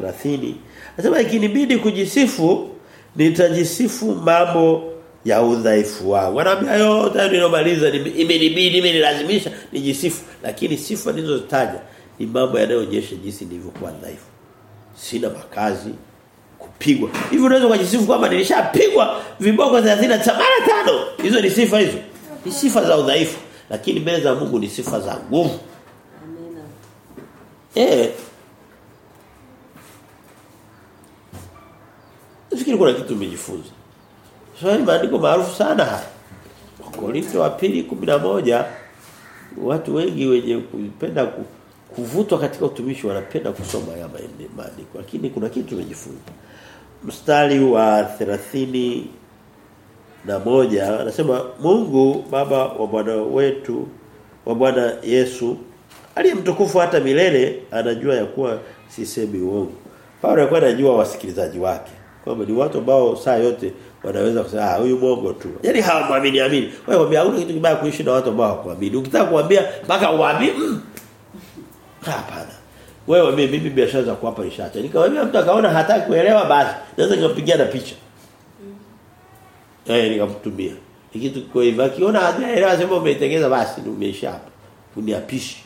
30. Anasema ikinibidi kujisifu nitajisifu mambo ya udhaifu wangu. Anaambia yote nilomaliza imenibidi imenilazimisha nijisifu lakini sifa nilizozitaja ni mambo yanayoonyesha jinsi nilivyokuwa dhaifu. Sina makazi kupigwa. Hivi unaweza kujisifu kwamba nilishapigwa viboko 30 mara tano. Hizo ni sifa hizo. Ni sifa za udhaifu lakini mbele za Mungu ni sifa za nguvu. Amina. Eh. Nafikiri kuna kitu umejifunza. Sasa maandiko maarufu sana haya. Wakorintho wa pili 11 watu wengi wenye kupenda ku, kuvutwa katika utumishi wanapenda kusoma ya maandiko lakini kuna kitu tumejifunza. Mstari wa 30 na moja anasema Mungu baba wa Bwana wetu wa Bwana Yesu aliye mtukufu hata milele anajua ya kuwa sisemi uongo. Paulo alikuwa anajua wasikilizaji wake kwamba ni watu ambao saa yote wanaweza kusema ah huyu mwongo tu. Yaani hawamwamini amini. Wewe mwambie hakuna kitu kibaya kuishi na watu ambao hawakuamini. Ukitaka kuambia mpaka uamini mm. Hapana. Wewe mimi mimi biashara za kuapa nishaacha. Nikamwambia mtu akaona hataki kuelewa basi naweza nikampigia na picha. Eh nikamtumia. Kitu kwa hivyo akiona hajaelewa sema umeitengeza basi umeisha hapa. Uniapishi.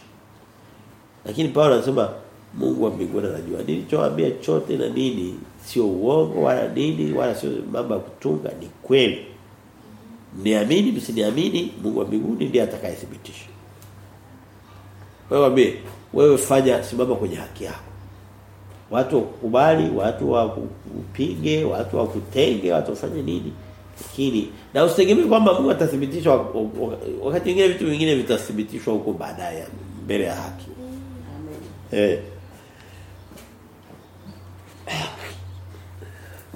Lakini Paulo anasema Mungu wa mbinguni anajua. Nilichowaambia chote na nini sio uongo wala nini wala sio mambo ya kutunga ni kweli. Niamini msiniamini Mungu wa mbinguni ndiye atakayethibitisha. Wewe wewe fanya simama kwenye haki yako. Watu wakubali, watu wakupige, watu wakutenge, watu wafanye nini? Lakini na usitegemee kwamba Mungu atathibitisha wakati mwingine vitu vingine vitathibitishwa huko baadaye mbele ya haki. Amen. Eh.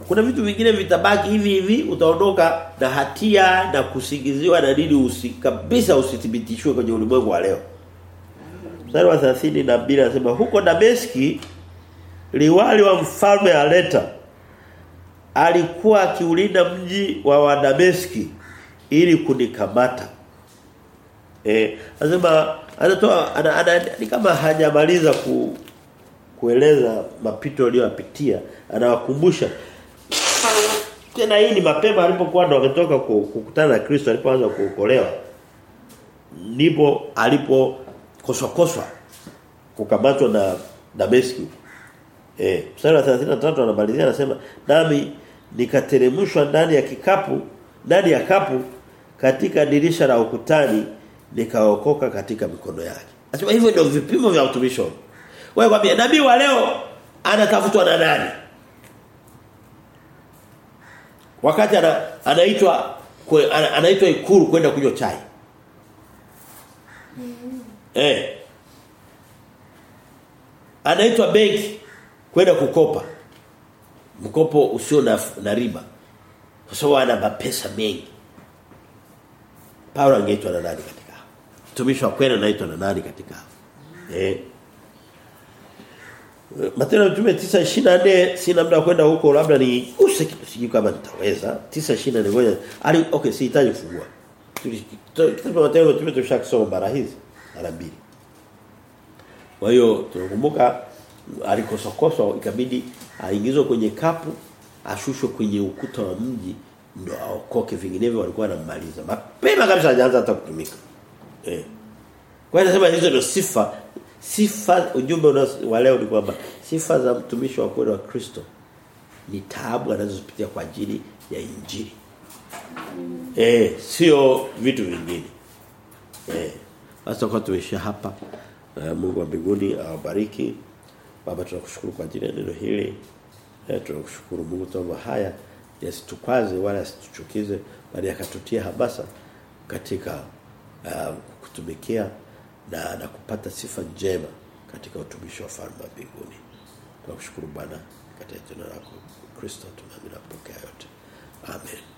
Kuna vitu vingine vitabaki hivi hivi utaondoka na hatia na kusingiziwa na nini usi kabisa usithibitishwe kwenye ulimwengu wa leo. Mstari wa 32 anasema huko Dameski liwali wa mfalme Aleta alikuwa akiulinda mji wa Wadameski ili kunikamata. Eh, anasema anatoa ana, ana, ni kama hajamaliza ku, kueleza mapito aliyoyapitia, anawakumbusha tena hii ni mapema alipokuwa ndo ametoka ku- kukutana na Kristo alipoanza kuokolewa. Ndipo alipo koswa koswa kukamatwa na. Eh, mstari wa 33 anamalizia anasema nami nikateremshwa ndani ya kikapu ndani ya kapu katika dirisha la ukutani nikaokoka katika mikono yake. Anasema hivyo ndio vipimo vya utumishi. Wewe kwambia nabii wa leo anatafutwa na nani? Wakati ana, anaitwa anaitwa ikuru kwenda kunywa chai. Eh. Anaitwa benki kwenda kukopa. Mkopo usio na, na riba. Kwa sababu ana mapesa mengi. Paulo angeitwa na nani katika hao? Mtumishi wa kweli anaitwa na nani katika hao? Eh. Matendo Mtume 9:24 sina muda kwenda huko labda ni use sijui kama nitaweza. 9:24 ngoja. Ali okay sihitaji kufungua. Kitabu cha Matendo Mtume tushakisoma mara hizi mara mbili. Kwa hiyo tunakumbuka alikosokoswa ikabidi aingizwe kwenye kapu ashushwe kwenye ukuta wa mji ndo aokoke vinginevyo walikuwa wanammaliza. Mapema kabisa hajaanza hata kutumika. Eh. Kwa hiyo nasema hizo ndio sifa sifa ujumbe wa leo ni kwamba sifa za mtumishi wa kweli wa Kristo ni taabu anazozipitia kwa ajili ya injili. Eh, sio vitu vingine. Eh. Basi kwa tumeishia hapa. Uh, Mungu wa mbinguni awabariki. Baba tunakushukuru kwa ajili ya neno hili. uh, tunakushukuru Mungu kwa haya yasitukwaze wala yasituchukize bali yakatutia habasa katika uh, kutumikia na na kupata sifa njema katika utumishi wa falme wa mbinguni. Tunakushukuru Bwana katika jina lako Kristo tunaamini na yote. Amen.